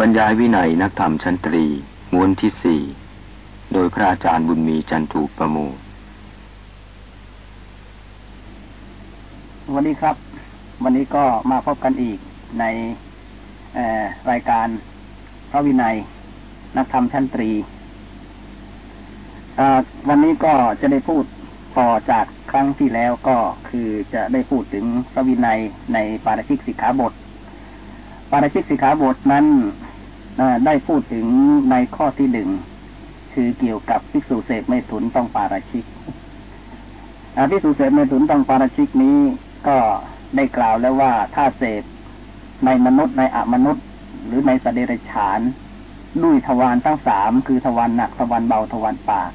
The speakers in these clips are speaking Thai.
บรรยายวินัยนักธรรมชั้นตรีม้วนที่สี่โดยพระอาจารย์บุญมีจันทูประโมวันนี้ครับ วันนี้ก็มาพบกันอีกในรายการพระวินัย นักธรรมชั้นตรีวันนี้ก็จะได้พูดต่อจากครั้งที่แล้วก็คือจะได้พูดถึงพระวินัยในปาราชิกสิกขาบทปาราชิกสิกขาบทนั้น ได้พูดถึงในข้อที่หนึ่งคือเกี่ยวกับภิกษุเสพไม่ถุนต้องปาราชิกภิกษุเสพไม่ถุนต้องปาราชิกนี้ก็ได้กล่าวแล้วว่าถ้าเสพในมนุษย์ในอมนุษย์ หรือในสเดรฉานด้วยทวารทั้งสามคือทวารหนักทวารเบาทวารปาก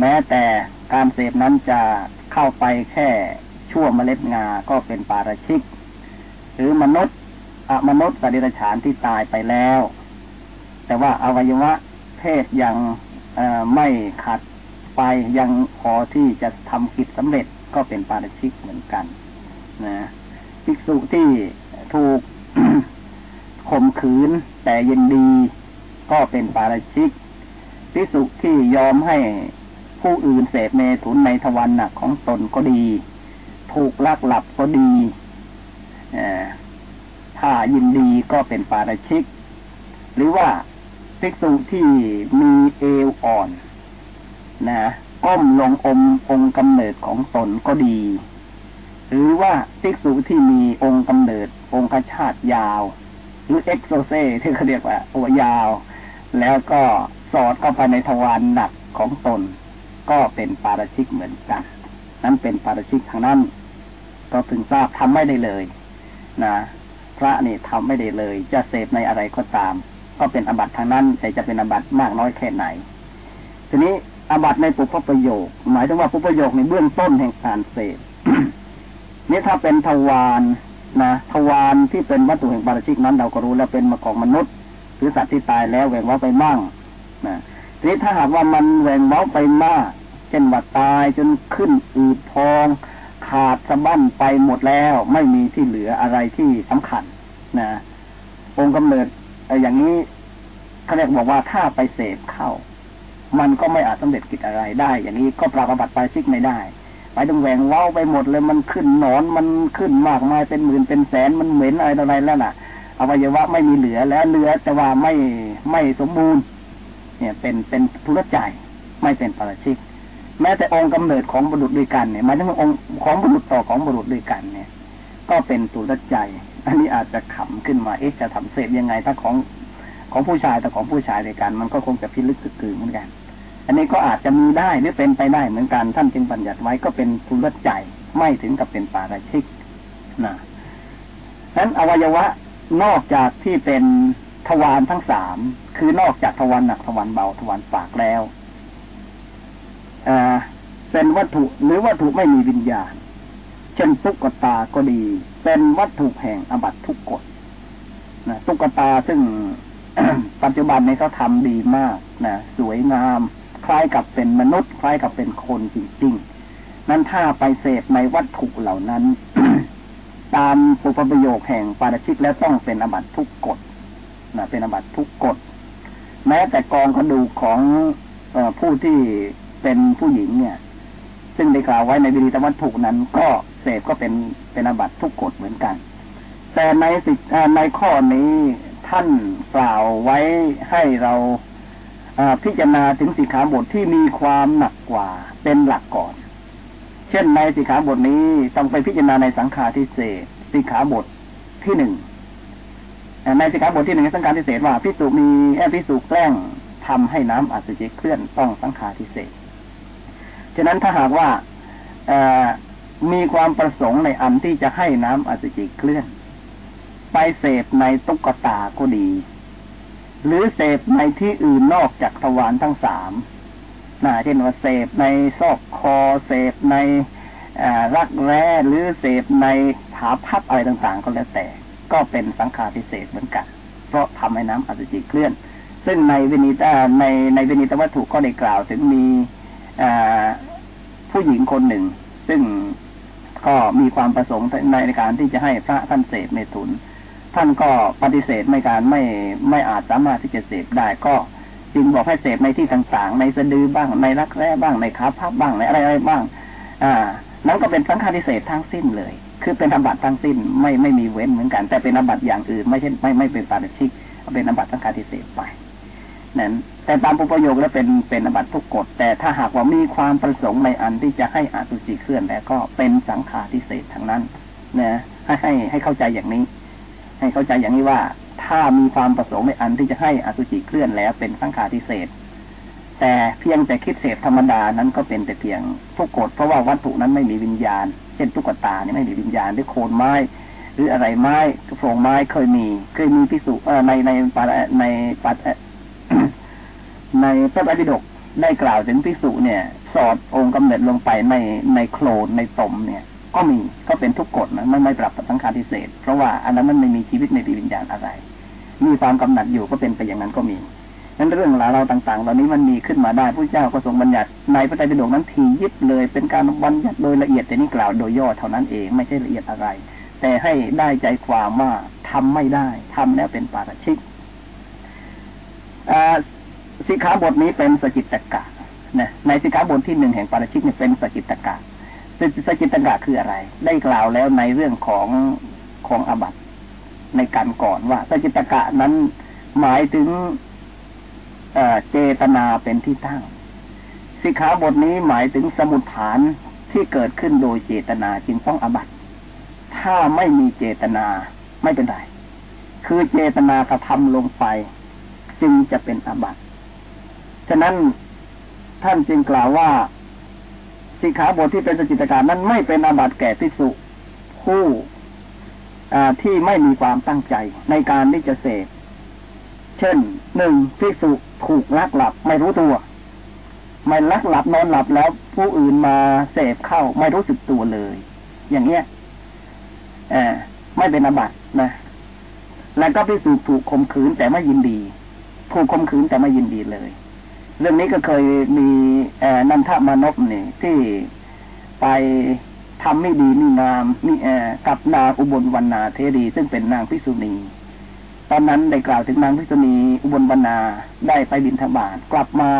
แม้แต่การเสพนั้นจะเข้าไปแค่ชั่วเมล็ดงาก็เป็นปาราชิก หรือมนุษย์ อมนุษย์สติรฉานที่ตายไปแล้ว แต่ว่าอวัยวะเพศยังไม่ขัดไปยังพอที่จะทำกิจสำเร็จก็เป็นปาราชิกเหมือนกัน นะภิกษุที่ถูกข่มขืนแต่ยินดีก็เป็นปาราชิกภิกษุที่ยอมให้ผู้อื่นเสพเมถุนในทวารหนักของตนก็ดี ถูกลักหลับก็ดี ถ้ายินดีก็เป็นปาราชิก หรือว่าภิกษุที่มีเอวอ่อน นะก้มลงอมองค์กำเนิดของตนก็ดี หรือว่าภิกษุที่มีองค์กำเนิด องค์ชาติยาว หรือเอ็กโซเซที่เขาเรียกว่าตัวยาว แล้วก็สอดเข้าไปในทวารหนักของตน ก็เป็นปาราชิกเหมือนกัน นั้นเป็นปาราชิกทางนั้น ก็ถึงทราบทำไม่ได้เลย นะ พระนี่ทำไม่ได้เลย จะเสพในอะไรก็ตาม ก็เป็นอาบัติทั้งนั้น แต่จะเป็นอาบัติมากน้อยแค่ไหน ทีนี้อาบัติในบุพประโยค หมายถึงว่าบุพประโยคในเบื้องต้นแห่งการเสพนี่ถ้าเป็นทวารนะทวารที่เป็นวัตถุแห่งปาราชิกนั้น เราก็รู้แล้วเป็นมาของมนุษย์หรือสัตว์ที่ตายแล้วแหวงว่าไปมั่งนะทีนี้ถ้าหากว่ามันแหวงเว้าไปมาก เช่นว่าตายจนขึ้นอืดพอง ขาดสะบั้นไปหมดแล้ว ไม่มีที่เหลืออะไรที่สำคัญนะองค์กำเนิดอย่างนี้เขาเรียกบอกว่าถ้าไปเสพเข้า มันก็ไม่อาจสำเร็จกิจอะไรได้ อย่างนี้ก็ปราบบัติไปซิกไม่ได้ไปต้องแหวงเว้าไปหมดเลยมันขึ้นหนอนมันขึ้นมากมายเป็นหมื่นเป็นแสนมันเหม็นอะไรอะไรแล้วน่ะอวัยวะไม่มีเหลือแล้วเหลือแต่ว่าไม่ไม่สมบูรณ์ เนี่ยเป็นเป็นธุรใจไม่เป็นปราชิก แม้แต่องค์กำเนิดของบุรุษด้วยกันเนี่ยหมายถึงองค์ของบุรุษต่อของบุรุษด้วยกันเนี่ย ก็เป็นตุลใจ อันนี้อาจจะขำขึ้นมาเอ๊ะจะทำเสพยังไงถ้าของของผู้ชายแต่ของผู้ชายด้วยกัน มันก็คงจะพิลึกสึกกือเหมือนกัน อันนี้ก็อาจจะมีได้หรือเป็นไปได้เหมือนกันท่านจึงบัญญัติไว้ก็เป็นตุลใจไม่ถึงกับเป็นปาราชิกนะฉะนั้นอวัยวะนอกจากที่เป็นทวารทั้งสามคือนอกจากทวารหนักทวารเบาทวารปากแล้ว เป็นวัตถุหรือวัตถุไม่มีวิญญาณ เช่นตุ๊กตาก็ดี เป็นวัตถุแห่งอบัตทุกกฎนะตุ๊กตาซึ่งปัจจุบันนี้เขาทำดีมากนะสวยงาม คล้ายกับเป็นมนุษย์ คล้ายกับเป็นคนจริงๆ นั้นถ้าไปเสพในวัตถุเหล่านั้น ตามปุปประโยคแห่งปาราชิกแล้วต้องเป็นอบัตทุกกฎนะเป็นอบัตทุกกฎ แม้แต่กองกระดูกของอผู้ที่ เป็นผู้หญิงเนี่ย ซึ่งได้กล่าวไว้ในวิริตวัตถุนั้น ก็เสพก็เป็นเป็นอบัตทุกกฎเหมือนกัน แต่ในสิในข้อนี้ท่านกล่าวไว้ให้เราพิจารณาถึงสิกขาบทที่มีความหนักกว่าเป็นหลักก่อน เช่นในสิกขาบทนี้ต้องไปพิจารณาในสังฆาทิเศษสิกขาบทที่หนึ่งในสิกขาบทที่หนึ่งสังฆาทิเศษว่าพิสุมีแอพิสุแกล้งทำให้น้ำอสุจิเคลื่อนต้องสังฆาทิเศษ ฉะนั้นถ้าหากว่ามีความประสงค์ในอันที่จะให้น้ำอสุจิเคลื่อน ไปเสพในตุ๊กตาก็ดี หรือเสพในที่อื่นนอกจากทวารทั้งสามนะเช่นว่าเสพในซอกคอ เสพในรักแร้หรือเสพในถาพับอะไรต่างๆ ก็แล้วแต่ ก็เป็นสังขารพิเศษเหมือนกัน เพราะทำให้น้ำอสุจิเคลื่อน ซึ่งในวินิตในในวินิตวัตถุก็ได้กล่าวถึงมี ผู้หญิงคนหนึ่ง ซึ่งก็มีความประสงค์ในการที่จะให้พระท่านเสพเมถุน ท่านก็ปฏิเสธไม่การไม่ไม่อาจสามารถที่จะเสพได้ก็จึงบอกให้เสพในที่ต่างๆ ในสะดือบ้างในรักแร้บ้างในขาพับบ้างในอะไรอะไรบ้าง อ่านั้นก็เป็นสังฆาทิเศษทั้งสิ้นเลย คือเป็นอบัตทั้งสิ้นไม่ไม่มีเว้นเหมือนกัน แต่เป็นอบัตอย่างอื่น ไม่ใช่ไม่ไม่เป็นปาราชิกเป็นอบัตสังฆาทิเศษไป นั้นแต่ตามปุปโยคแล้วเป็นเป็นอบัตทุกกฎแต่ถ้าหากว่ามีความประสงค์ในอันที่จะให้อาตุจิเคลื่อนแล้วก็เป็นสังฆาทิเศษทั้งนั้นนะให้ให้ให้เข้าใจอย่างนี้ ให้เข้าใจอย่างนี้ว่า ถ้ามีความประสงค์ในอันที่จะให้อสุจิเคลื่อนแล้วเป็นสังฆาทิเศษแต่เพียงแต่คิดเสพธรรมดานั้นก็เป็นแต่เพียงทุกกฎเพราะว่าวัตถุนั้นไม่มีวิญญาณ เช่นตุ๊กตาเนี่ยไม่มีวิญญาณหรือโคนไม้ หรืออะไรไม้โครงไม้เคยมี เคยมีพิสุในในปในปั ในพระบาติดกได้กล่าวถึงพิสุเนี่ย สอดองค์กำเนิดลงไปในในโคลนในตมเนี่ย ก็มีก็เป็นทุกกฎนะไม่ไม่ปรับสังขารทิเศษ เพราะว่าอันนั้นมันไม่มีชีวิตไม่มีวิญญาณอะไร มีความกำหนัดอยู่ก็เป็นไปอย่างนั้นก็มีนั้นเรื่องราวเราต่าง ๆ เหล่านี้มันมีขึ้นมาได้พระเจ้าก็ทรงบัญญัติในพระไตรปิฎกนั้นทียิบเลยเป็นการบัญญัติโดยละเอียดแต่นี่กล่าวโดยย่อเท่านั้นเองไม่ใช่ละเอียดอะไร แต่ให้ได้ใจความว่าทำไม่ได้ทำแล้วเป็นปาราชิก สิกขาบทนี้เป็นสจิตตกะนะในสิกขาบทที่หนึ่งแห่งปาราชิกเนี่ยเป็นสจิตตกะสจิตตกะคืออะไร ได้กล่าวแล้วในเรื่องของของอาบัติในกาลก่อนว่าสจิตตกะนั้นหมายถึงเจตนาเป็นที่ตั้ง สิกขาบทนี้หมายถึงสมุฏฐานที่เกิดขึ้นโดยเจตนาจึงต้องอบัตถ้าไม่มีเจตนาไม่เป็นไร คือเจตนากระทำลงไป จึงจะเป็นอบัติฉะนั้นท่านจึงกล่าวว่าสิกขาบทที่เป็นสจิตการนั้นไม่เป็นอาบัติแก่พิสุผู้ที่ไม่มีความตั้งใจในการที่จะเสพเช่นหนึ่งพิสุถูกลักหลับไม่รู้ตัว ไม่ลักหลับนอนหลับแล้วผู้อื่นมาเสพเข้าไม่รู้สึกตัวเลย อย่างเงี้ยไม่เป็นอาบัตินะ แล้วก็พิสูจถูกข่มขืนแต่ไม่ยินดี ถูกข่มขืนแต่ไม่ยินดีเลย เรื่องนี้ก็เคยมีอนันทมานพนี่ที่ไปทำไม่ดีมีงามมีแอกับนางอุบลวรรณาเทรีซึ่งเป็นนางพิสุณีตอนนั้นได้กล่าวถึงนางพิษุณีอุบลบรรณาได้ไปบินทบาทกลับมา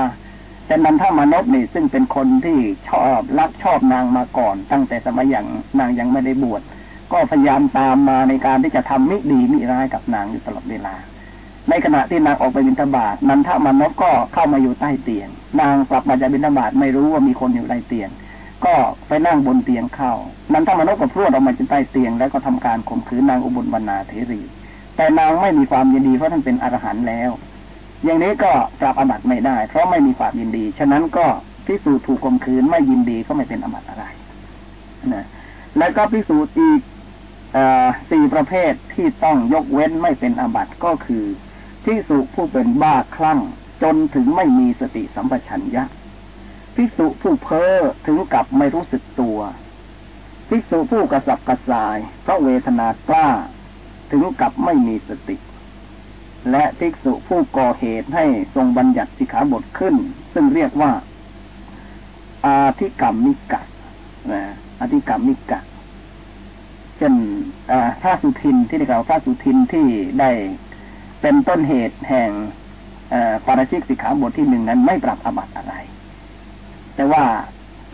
แต่นันทามานพนี่ซึ่งเป็นคนที่ชอบรักชอบนางมาก่อน ตั้งแต่สมัยยังนางยังไม่ได้บวชก็พยายามตามมาในการที่จะทำมิดีมิร้ายกับนางอยู่ตลอดเวลา ในขณะที่นางออกไปบินทบาทนันทามานพก็เข้ามาอยู่ใต้เตียง นางกลับมาจากบินทบาทไม่รู้ว่ามีคนอยู่ใต้เตียง ก็ไปนั่งบนเตียงเข้า นันทามานพก็พรวดออกมาจากใต้เตียง แล้วก็ทำการข่มขืนนางอุบลวรรณาเทรี แต่นางไม่มีความยินดีเพราะท่านเป็นอรหันต์แล้ว อย่างนี้ก็ปรับอบัตไม่ได้ เพราะไม่มีความยินดี ฉะนั้นก็พิสูจน์ถูกข่มขืนไม่ยินดีก็ไม่เป็นอบัตอะไรนะแล้วก็พิสูจน์อีกสี่ประเภทที่ต้องยกเว้นไม่เป็นอบัตก็คือ พิสูจผู้เป็นบ้าคลั่ง จนถึงไม่มีสติสัมปชัญญะพิสูจผู้เพ้อถึงกับไม่รู้สึกตัวพิสูจผู้กระสับกระส่ายเพราะเวทนากล้า ถึงกับไม่มีสติ และภิกษุผู้ก่อเหตุให้ทรงบัญญัติสิกขาบทขึ้น ซึ่งเรียกว่า อาธิกรรมมิกะนะอาธิกรรมมิกะเช่นพระสุทินที่ได้กล่าวพระสุทินที่ได้ เป็นต้นเหตุแห่งปาราชิกสิกขาบทที่หนึ่งนั้นไม่ปรับอบัติอะไร แต่ว่า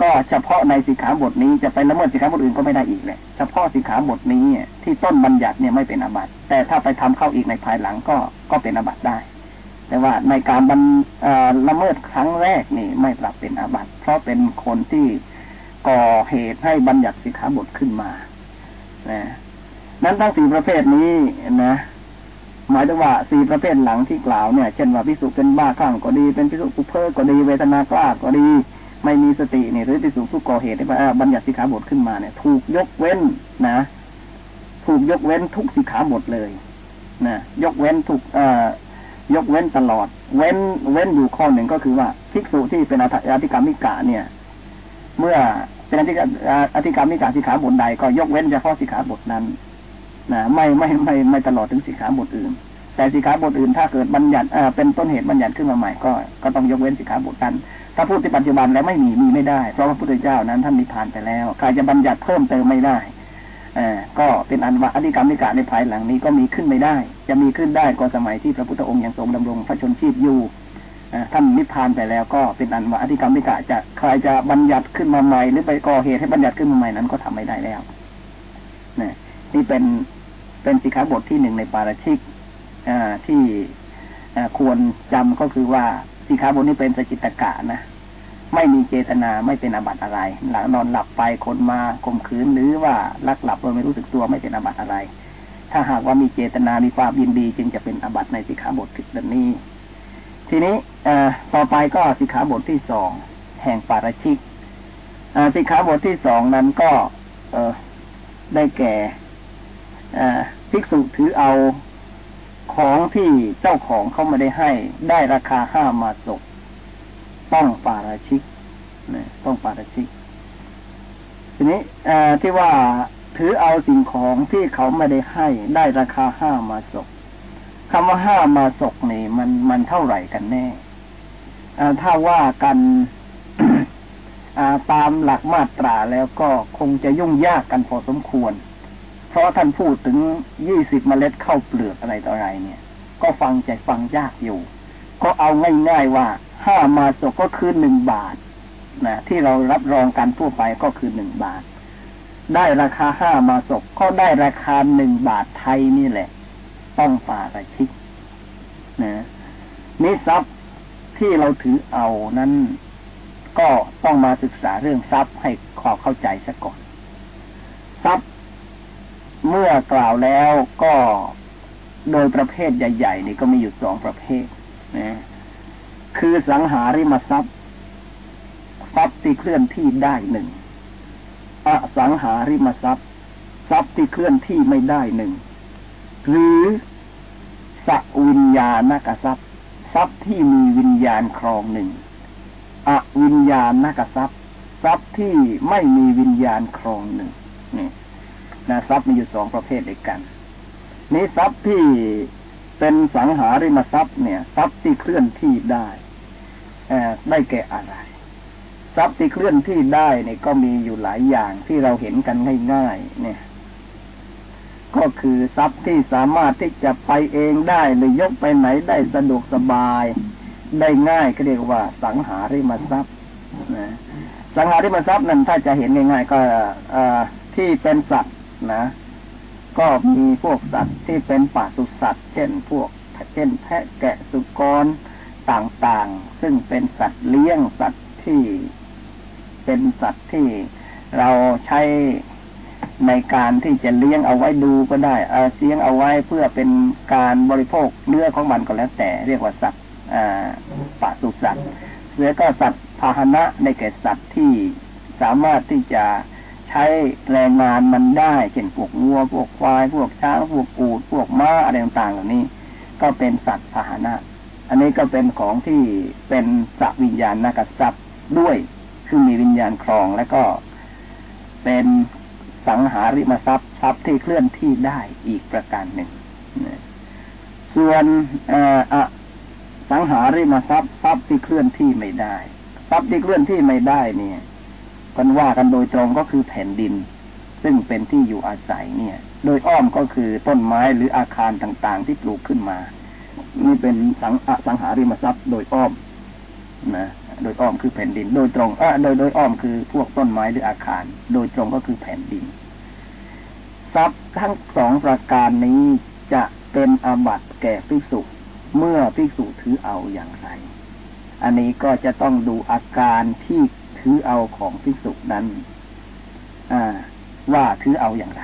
ก็เฉพาะในสิกขาบทนี้จะไปละเมิดสิกขาบทอื่นก็ไม่ได้อีกเลยเฉพาะสิกขาบทนี้ที่ต้นบัญญัติเนี่ยไม่เป็นอบัติแต่ถ้าไปทำเข้าอีกในภายหลังก็ก็เป็นอบัติได้ แต่ว่าในการบันละเมิดครั้งแรกนี่ไม่ปรับเป็นอาบัติ เพราะเป็นคนที่ก่อเหตุให้บัญญัติสิกขาบทขึ้นมา นะ นั้นทั้งสี่ประเภทนี้นะ หมายถึงว่าสี่ประเภทหลังที่กล่าวเนี่ยเช่นว่าพิสุเป็นบ้าคลั่งก็ดี เป็นพิสุกุเพอก็ดีเวทนากล้าก็ดี ไม่มีสติเนี่ยหรือที่สูงผู้ก่อเหตุที่ว่าบัญญัติสิกขาบทขึ้นมาเนี่ย ถูกยกเว้นนะ ถูกยกเว้นทุกสิกขาบทเลยนะยกเว้นทุกเอ่อยกเว้นตลอด เว้นเว้นอยู่ข้อหนึ่งก็คือว่าภิกษุที่เป็นอธิกรรมิกะเนี่ย เมื่อเป็นอธิอธิกรรมิกะสิกขาบทใดก็ยกเว้นเฉพาะสิกขาบทนั้น นะไม่ไม่ไม่ไม่ตลอดถึงสิกขาบทอื่น แต่สิกขาบทอื่นถ้าเกิดบัญญัติเป็นต้นเหตุบัญญัติขึ้นมาใหม่ก็ก็ต้องยกเว้นสิกขาบทนั้นถ้าพูดที่ปัจจุบันแล้วไม่มีมีไม่ได้ เพราะพระพุทธเจ้านั้นท่านมีผ่านไปแล้วใครจะบัญญัติเพิ่มเติมไม่ได้อ่าก็เป็นอันว่าอธิกรรมนิกะในภายหลังนี้ก็มีขึ้นไม่ได้ จะมีขึ้นได้ก็สมัยที่พระพุทธองค์ยังทรงดำรงพระชนชีพอยู่ท่านนิพพานไปแล้วก็เป็นอันว่าอธิกรรมนิกะจะใครจะบัญญัติขึ้นมาใหม่ หรือไปก่อเหตุให้บัญญัติขึ้นมาใหม่นั้นก็ทำไม่ได้แล้วนี่เป็น เป็นสิกขาบทที่หนึ่งในปาราชิกที่ควรจำก็คือว่าสิกขาบทนี้เป็นสจิตกะนะไม่มีเจตนาไม่เป็นอบัตอะไร หลังนอนหลับไปคนมาข่มขืนหรือว่าลักหลับโดยไม่รู้สึกตัวไม่เป็นอบัตอะไร ถ้าหากว่ามีเจตนามีความยินดีจึงจะเป็นอบัตในสิกขาบทดังนี้ ทีนี้อต่อไปก็สิกขาบทที่สองแห่งปาราชิกสิกขาบทที่สองนั้นก็ เอได้แก่ ภิกษุถือเอาของที่เจ้าของเขาไม่ได้ให้ ได้ราคาห้ามาศกต้องปาราชิกนะต้องปาราชิก ทีนี้ที่ว่าถือเอาสิ่งของที่เขาไม่ได้ให้ ได้ราคาห้ามาศกคำว่าห้ามาศกนี่มันมันเท่าไหร่กันแน่ถ้าว่ากันตามหลักมาตราแล้วก็คงจะยุ่งยากกันพอสมควร ราะท่านพูดถึงยี่สิบเมล็ดข้าวเปลือกอะไรต่ออะไรเนี่ย ก็ฟังใจฟังยากอยู่ ก็เอาง่ายๆว่าห้ามาศกก็คือหนึ่งบาทนะที่เรารับรองกันทั่วไปก็คือหนึ่งบาท ได้ราคาห้ามาศกก็ได้ราคาหนึ่งบาทไทยนี่แหละ ต้องปาราชิกนะนิสับที่เราถือเอานั้นก็ต้องมาศึกษาเรื่องทรัพย์ให้ขอเข้าใจซะก่อน ทรัพย์ เมื่อกล่าวแล้วก็โดยประเภทใหญ่ ๆ นี่ก็มีอยู่สองประเภทนะคือสังหาริมทรัพย์ทรัพย์ที่เคลื่อนที่ได้หนึ่งอสังหาริมทรัพย์ทรัพย์ที่เคลื่อนที่ไม่ได้หนึ่งหรือสัวิญญาณกทรัพย์ทรัพย์ที่มีวิญญาณครองหนึ่งอวิญญาณนกทรัพย์ทรัพย์ที่ไม่มีวิญญาณครองหนึ่งนี่ นะทรัพย์มีอยู่สองประเภทเด้วยกัน นี้ทรัพย์ที่เป็นสังหาริมทรัพย์เนี่ย ทรัพย์ที่เคลื่อนที่ได้ได้แก่อะไร ทรัพย์ที่เคลื่อนที่ได้เนี่ยก็มีอยู่หลายอย่างที่เราเห็นกันง่ายๆเนี่ย ก็คือทรัพย์ที่สามารถที่จะไปเองได้หรือยกไปไหนได้สะดวกสบาย ได้ง่ายก็เรียกว่า สังหาริมทรัพย์นะสังหาริมทรัพย์นั้นถ้าจะเห็นง่ายๆก็ที่เป็นสัตว นะ ก็มีพวกสัตว์ที่เป็นป่าสุสัตว์ เช่นพวกเช่นแพะแกะสุกรต่างๆ ซึ่งเป็นสัตว์เลี้ยงสัตว์ที่เป็นสัตว์ที่เราใช้ในการที่จะเลี้ยงเอาไว้ดูก็ได้เอเลี้ยงเอาไว้เพื่อเป็นการบริโภคเนื้อของมันก็แล้วแต่เรียกว่าสัตว์ปะสุสัตว์เสือก็สัตว์พาหนะในแก่สัตว์ที่สามารถที่จะ ใช้แรงงานมันได้เช่นพวกวัวพวกควายพวกช้างพวกปูดพวกม้าอะไรต่างๆเหล่านี้ ก็เป็นสัตว์พาหนะ อันนี้ก็เป็นของที่เป็นสัวิญญาณนักทรัพย์ด้วยคือมีวิญญาณครองแล้วก็เป็นสังหาริมทรัพย์ทรัพย์ที่เคลื่อนที่ได้อีกประการหนึ่งส่วนสังหาริมทรัพย์ทรัพย์ที่เคลื่อนที่ไม่ได้ ทรัพย์ที่เคลื่อนที่ไม่ได้เนี่ย กันว่ากันโดยตรงก็คือแผ่นดิน ซึ่งเป็นที่อยู่อาศัยเนี่ย โดยอ้อมก็คือต้นไม้หรืออาคารต่างๆ ที่ปลูกขึ้นมา นี่เป็นสังอสังหาริมทรัพย์ โดยอ้อมนะโดยอ้อมคือแผ่นดิน โดยตรงอ่โดยโดยอ้อมคือพวกต้นไม้หรืออาคาร โดยตรงก็คือแผ่นดิน ทรัพย์ทั้งสองประการนี้จะเป็นอาบัติแก่ภิกษุเมื่อภิกษุถือเอาอย่างไร อันนี้ก็จะต้องดูอาการที่ ถือเอาของภิกษุนั้นว่าถือเอาอย่างไร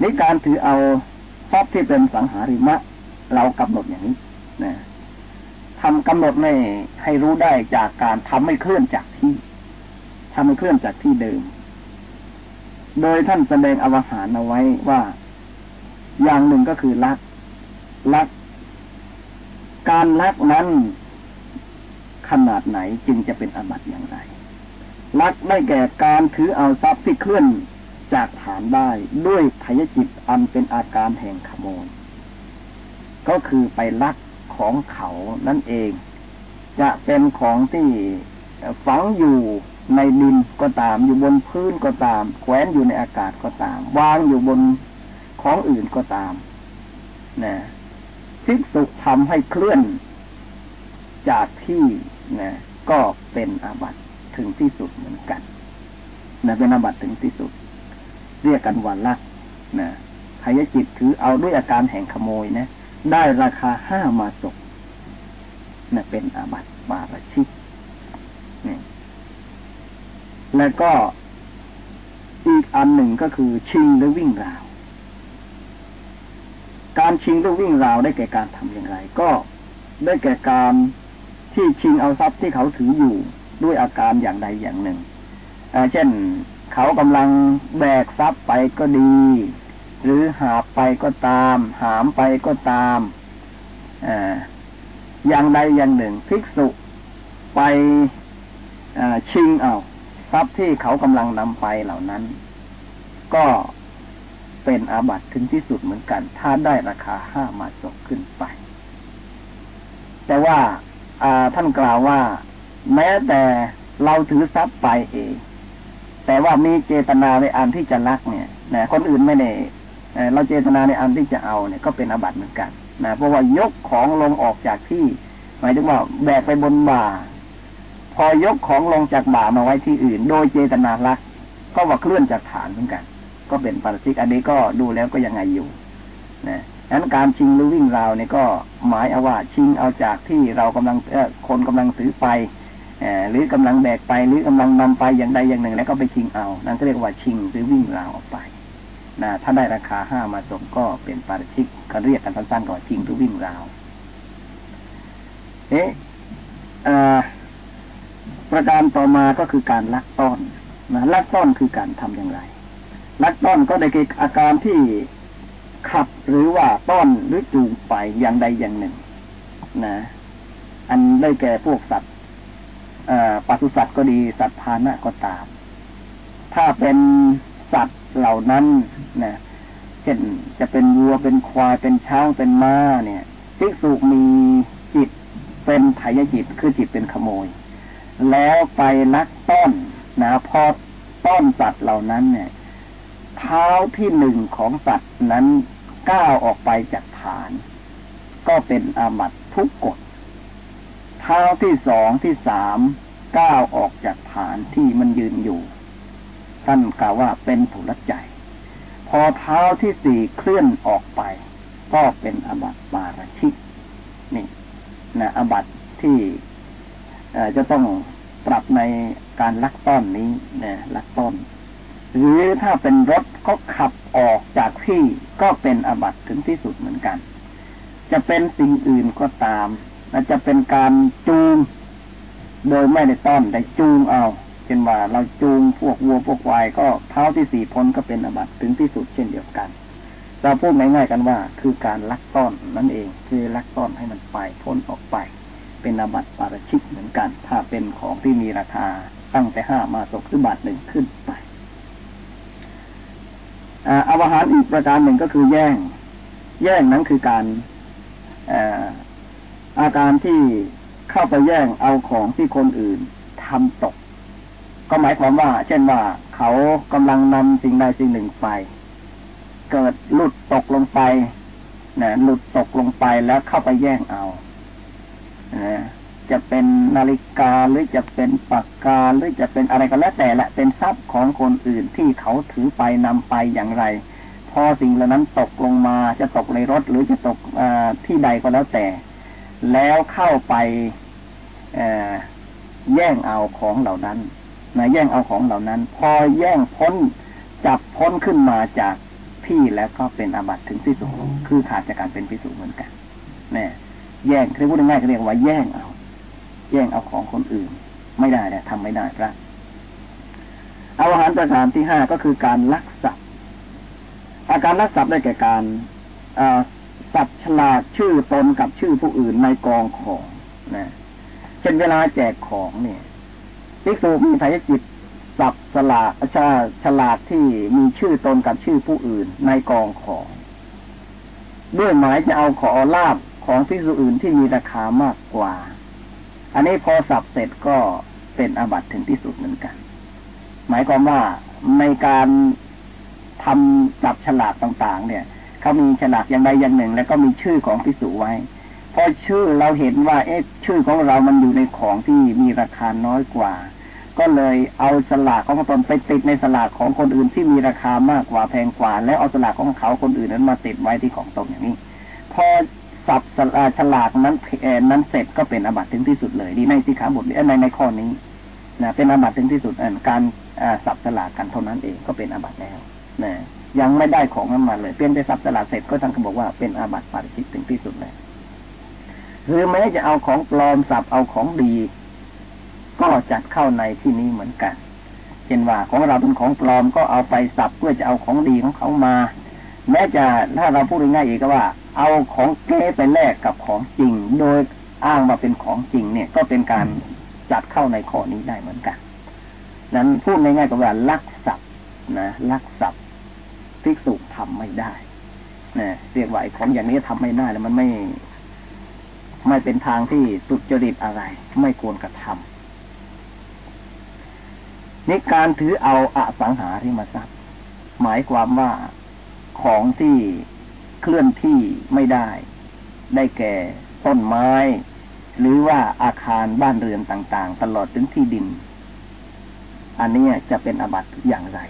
ในการถือเอาทรัพย์ที่เป็นสังหาริมะ เรากำหนดอย่างนี้นะทำกำหนดให้ให้รู้ได้จากการทำไม่เคลื่อนจากที่ทำไม่เคลื่อนจากที่เดิม โดยท่านแสดงอวสานเอาไว้ว่า อย่างหนึ่งก็คือลักลัก การลักนั้นขนาดไหนจึงจะเป็นอบัติอย่างไร ลักได้แก่การถือเอาทรัพย์ที่เคลื่อนจากฐานได้ด้วยพยจิตอันเป็นอาการแห่งขโมย ก็คือไปลักของเขานั่นเอง จะเป็นของที่ฝังอยู่ในดินก็ตาม อยู่บนพื้นก็ตาม แขวนอยู่ในอากาศก็ตาม วางอยู่บนของอื่นก็ตามนะภิกษุทำให้เคลื่อนจากที่นะก็เป็นอาบัติ ถึงที่สุดเหมือนกันนะเป็นอาบัติถึงที่สุด เรียกกันวันละนะพยจิตถือเอาด้วยอาการแห่งขโมยนะ ได้ราคาห้ามาศกนะเป็นอาบัติบาปชิกนี่แล้วก็อีกอันหนึ่งก็คือชิงหรือวิ่งราว การชิงหรือวิ่งราวได้แก่การทำอย่างไร ก็ได้แก่การที่ชิงเอาทรัพย์ที่เขาถืออยู่ ด้วยอาการอย่างใดอย่างหนึ่งเช่นเขากำลังแบกทรัพย์ไปก็ดี หรือหาไปก็ตาม หามไปก็ตามออย่างใดอย่างหนึ่งภิกษุไปชิงเอาทรัพย์ที่เขากำลังนำไปเหล่านั้น ก็เป็นอาบัติถึงที่สุดเหมือนกัน ถ้าได้ราคาห้ามาศกขึ้นไป แต่ว่าท่านกล่าวว่า แม้แต่เราถือทรัพย์ไปเอง แต่ว่ามีเจตนาในอันที่จะลักเนี่ยนะคนอื่นไม่ได้เราเจตนาในอันที่จะเอาเนี่ยก็เป็นอาบัติเหมือนกันนะเพราะว่ายกของลงออกจากที่ หมายถึงว่าแบกไปบนบ่า พอยกของลงจากบ่ามาไว้ที่อื่น โดยเจตนาลัก ก็ว่าเคลื่อนจากฐานเหมือนกัน ก็เป็นปาราชิก อันนี้ก็ดูแล้วก็ยังไงอยู่นะนั้นการชิงหรือวิ่งราวเนี่ยก็หมายเอาว่าชิงเอาจากที่เรากำลังเอคนกำลังถือไป หรือกำลังแบกไปหรือกำลังนำไปอย่างใดอย่างหนึ่ง แล้วก็ไปชิงเอา นั่นก็เรียกว่าชิงหรือวิ่งราวออกไปนะถ้าได้ราคาห้ามาส่งก็เป็นปาราชิกเขาเรียกกันสั้นๆก่อนชิงหรือวิ่งราว เอ๊ะประการต่อมาก็คือการลักต้อนนะลักต้อนคือการทำอย่างไร ลักต้อนก็ได้เกิดอาการที่ขับหรือว่าต้อนหรือจูงไปอย่างใดอย่างหนึ่ง นะ อันได้แก่พวกสัตว์ ปศุสัตว์ก็ดีสัตว์พานะก็ตาม ถ้าเป็นสัตว์เหล่านั้นนะเช่นจะเป็นวัวเป็นควายเป็นช้างเป็นม้าเนี่ยภิกษุมีจิตเป็นไถยจิตคือจิตเป็นขโมย แล้วไปลักต้อนนะพอต้อนสัตว์เหล่านั้นเนี่ย เท้าที่หนึ่งของสัตว์นั้นก้าวออกไปจากฐาน ก็เป็นอามัตทุกกฎ เท้าที่สองที่สามก้าวออกจากฐานที่มันยืนอยู่ ท่านกล่าวว่าเป็นผุรใจ พอเท้าที่สี่เคลื่อนออกไป ก็เป็นอบัตบาราชิกนี่นะอบัตที่จะต้องปรับในการลักต้อนนี้นะลักต้น หรือถ้าเป็นรถก็ขับออกจากที่ก็เป็นอบัตถึงที่สุดเหมือนกัน จะเป็นสิ่งอื่นก็ตาม และจะเป็นการจูง โดยไม่ได้ต้อนแต่จูงเอาเช่นว่าเราจูงพวกวัวพวกควายก็เท้าที่สี่พ้นก็เป็นอบัตถึงที่สุดเช่นเดียวกัน เราพูดง่ายๆกันว่า คือการลักต้อนนั่นเอง คือลักต้อนให้มันไปพ้นออกไป เป็นอบัตปาราชิกเหมือนกัน ถ้าเป็นของที่มีราคาตั้งแต่ห้ามาศกหรือบาทหนึ่งขึ้นไปอาวหารอีกประการหนึ่งก็คือแย่ง แย่งนั้นคือการ อาการที่เข้าไปแย่งเอาของที่คนอื่นทำตก ก็หมายความว่า เช่นว่าเขากำลังนำสิ่งใดสิ่งหนึ่งไป เกิดหลุดตกลงไปนะหลุดตกลงไปแล้วเข้าไปแย่งเอานะจะเป็นนาฬิกาหรือจะเป็นปากกาหรือจะเป็นอะไรก็แล้วแต่ละเป็นทรัพย์ของคนอื่นที่เขาถือไปนำไปอย่างไร พอสิ่งเหล่านั้นตกลงมาจะตกในรถหรือจะตกที่ใดก็แล้วแต่ แล้วเข้าไปแย่งเอาของเหล่านั้นนะแย่งเอาของเหล่านั้น พอแย่งพ้นจับพ้นขึ้นมาจากที่แล้วก็เป็นอาบัติถึงที่สุดคือขาดจากการเป็นพิสูจเหมือนกันเนี่ยแย่งคือพูดง่ายๆเขาเรียกว่าแย่งเอา แย่งเอาของคนอื่น ไม่ได้เนี่ยทำไม่ได้ครับอาหารประการที่ห้าก็คือการลักทรัพย์อาการลักทรัพย์ได้แก่การ สับฉลากชื่อตนกับชื่อผู้อื่นในกองของนะเช่นเวลาแจกของเนี่ยภิกษุมีไถ่จิตสับสลากชาฉลากที่มีชื่อตนกับชื่อผู้อื่นในกองของ ด้วยหมายจะเอาขอลาบของภิกษุอื่นที่มีราคามากกว่า อันนี้พอสับเสร็จก็เป็นอาบัติถึงที่สุดเหมือนกัน หมายความว่าในการทำจับฉลากต่าง ๆ เนี่ย เขามีฉลากอย่างใดอย่างหนึ่ง แล้วก็มีชื่อของพิสูจไว้พอชื่อเราเห็นว่าเอ๊ะชื่อของเรามันอยู่ในของที่มีราคาน้อยกว่า ก็เลยเอาสลากของตนไปติดในสลากของคนอื่นที่มีราคามากกว่าแพงกว่า แล้วเอาสลากของเขาคนอื่นนั้นมาติดไว้ที่ของตนอย่างนี้ พอสับฉลากนั้นนั้นเสร็จก็เป็นอาบัติถึงที่สุดเลยดีในที่ขาบทในในข้อนี้นะเป็นอาบัติถึงที่สุดการสับสลากกันเท่านั้นเองก็เป็นอาบัติแล้วนะยังไม่ได้ของนั้นมาเลยเปลี่ยนไปสับสลากเสร็จก็ท่านก็บอกว่าเป็นอาบัติปาริชิตถึงที่สุดเลยหรือแม้จะเอาของปลอมสับเอาของดี ก็จัดเข้าในที่นี้เหมือนกันเช่นว่าของเราเป็นของปลอมก็เอาไปสับเพื่อจะเอาของดีของเขามา แม้จะถ้าเราพูดง่ายๆอีกก็ว่า เอาของเก๊ไปแลกกับของจริง โดยอ้างมาเป็นของจริงเนี่ย ก็เป็นการจัดเข้าในข้อนี้ได้เหมือนกัน นั้นพูดง่ายๆก็ว่าลักทรัพย์นะลักทรัพย์ ภิกษุทำไม่ได้นะเรียกว่าของอย่างนี้ทำไม่ได้แล้วมันไม่ ไม่เป็นทางที่สุจริตอะไร ไม่ควรกระทำนี่การถือเอาอสังหาริมทรัพย์ หมายความว่าของที่เคลื่อนที่ไม่ได้ ได้แก่ต้นไม้ หรือว่าอาคารบ้านเรือนต่าง ๆ ตลอดถึงที่ดิน อันนี้จะเป็นอบัตอย่างไร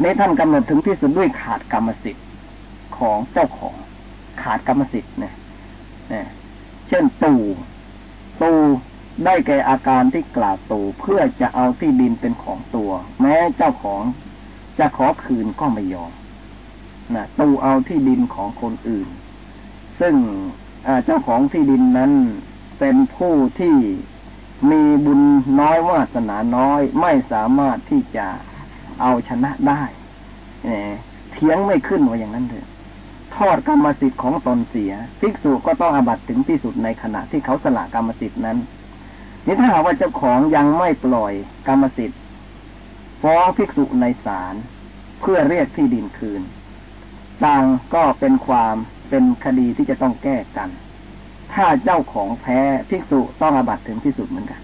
ในท่านกำหนดถึงที่สุดด้วยขาดกรรมสิทธิ์ของเจ้าของขาดกรรมสิทธิ์เนี่ยเช่นตูตูได้แก่อาการที่กล่าวตูเพื่อจะเอาที่ดินเป็นของตัว แม้เจ้าของจะขอคืนก็ไม่ยอมนะตูเอาที่ดินของคนอื่น ซึ่งเจ้าของที่ดินนั้นเป็นผู้ที่มีบุญน้อยวาสนาน้อยไม่สามารถที่จะ เอาชนะได้เถียงไม่ขึ้นว่าอย่างนั้นเลยทอดกรรมสิทธิ์ของตนเสียภิกษุก็ต้องอาบัตถึงที่สุดในขณะที่เขาสละกรรมสิทธิ์นั้นนี่ถ้าหากว่าเจ้าของยังไม่ปล่อยกรรมสิทธิ์ฟ้องภิกษุในศาลเพื่อเรียกที่ดินคืนต่างก็เป็นความเป็นคดีที่จะต้องแก้กัน ถ้าเจ้าของแพ้ภิกษุต้องอาบัตถึงที่สุดเหมือนกัน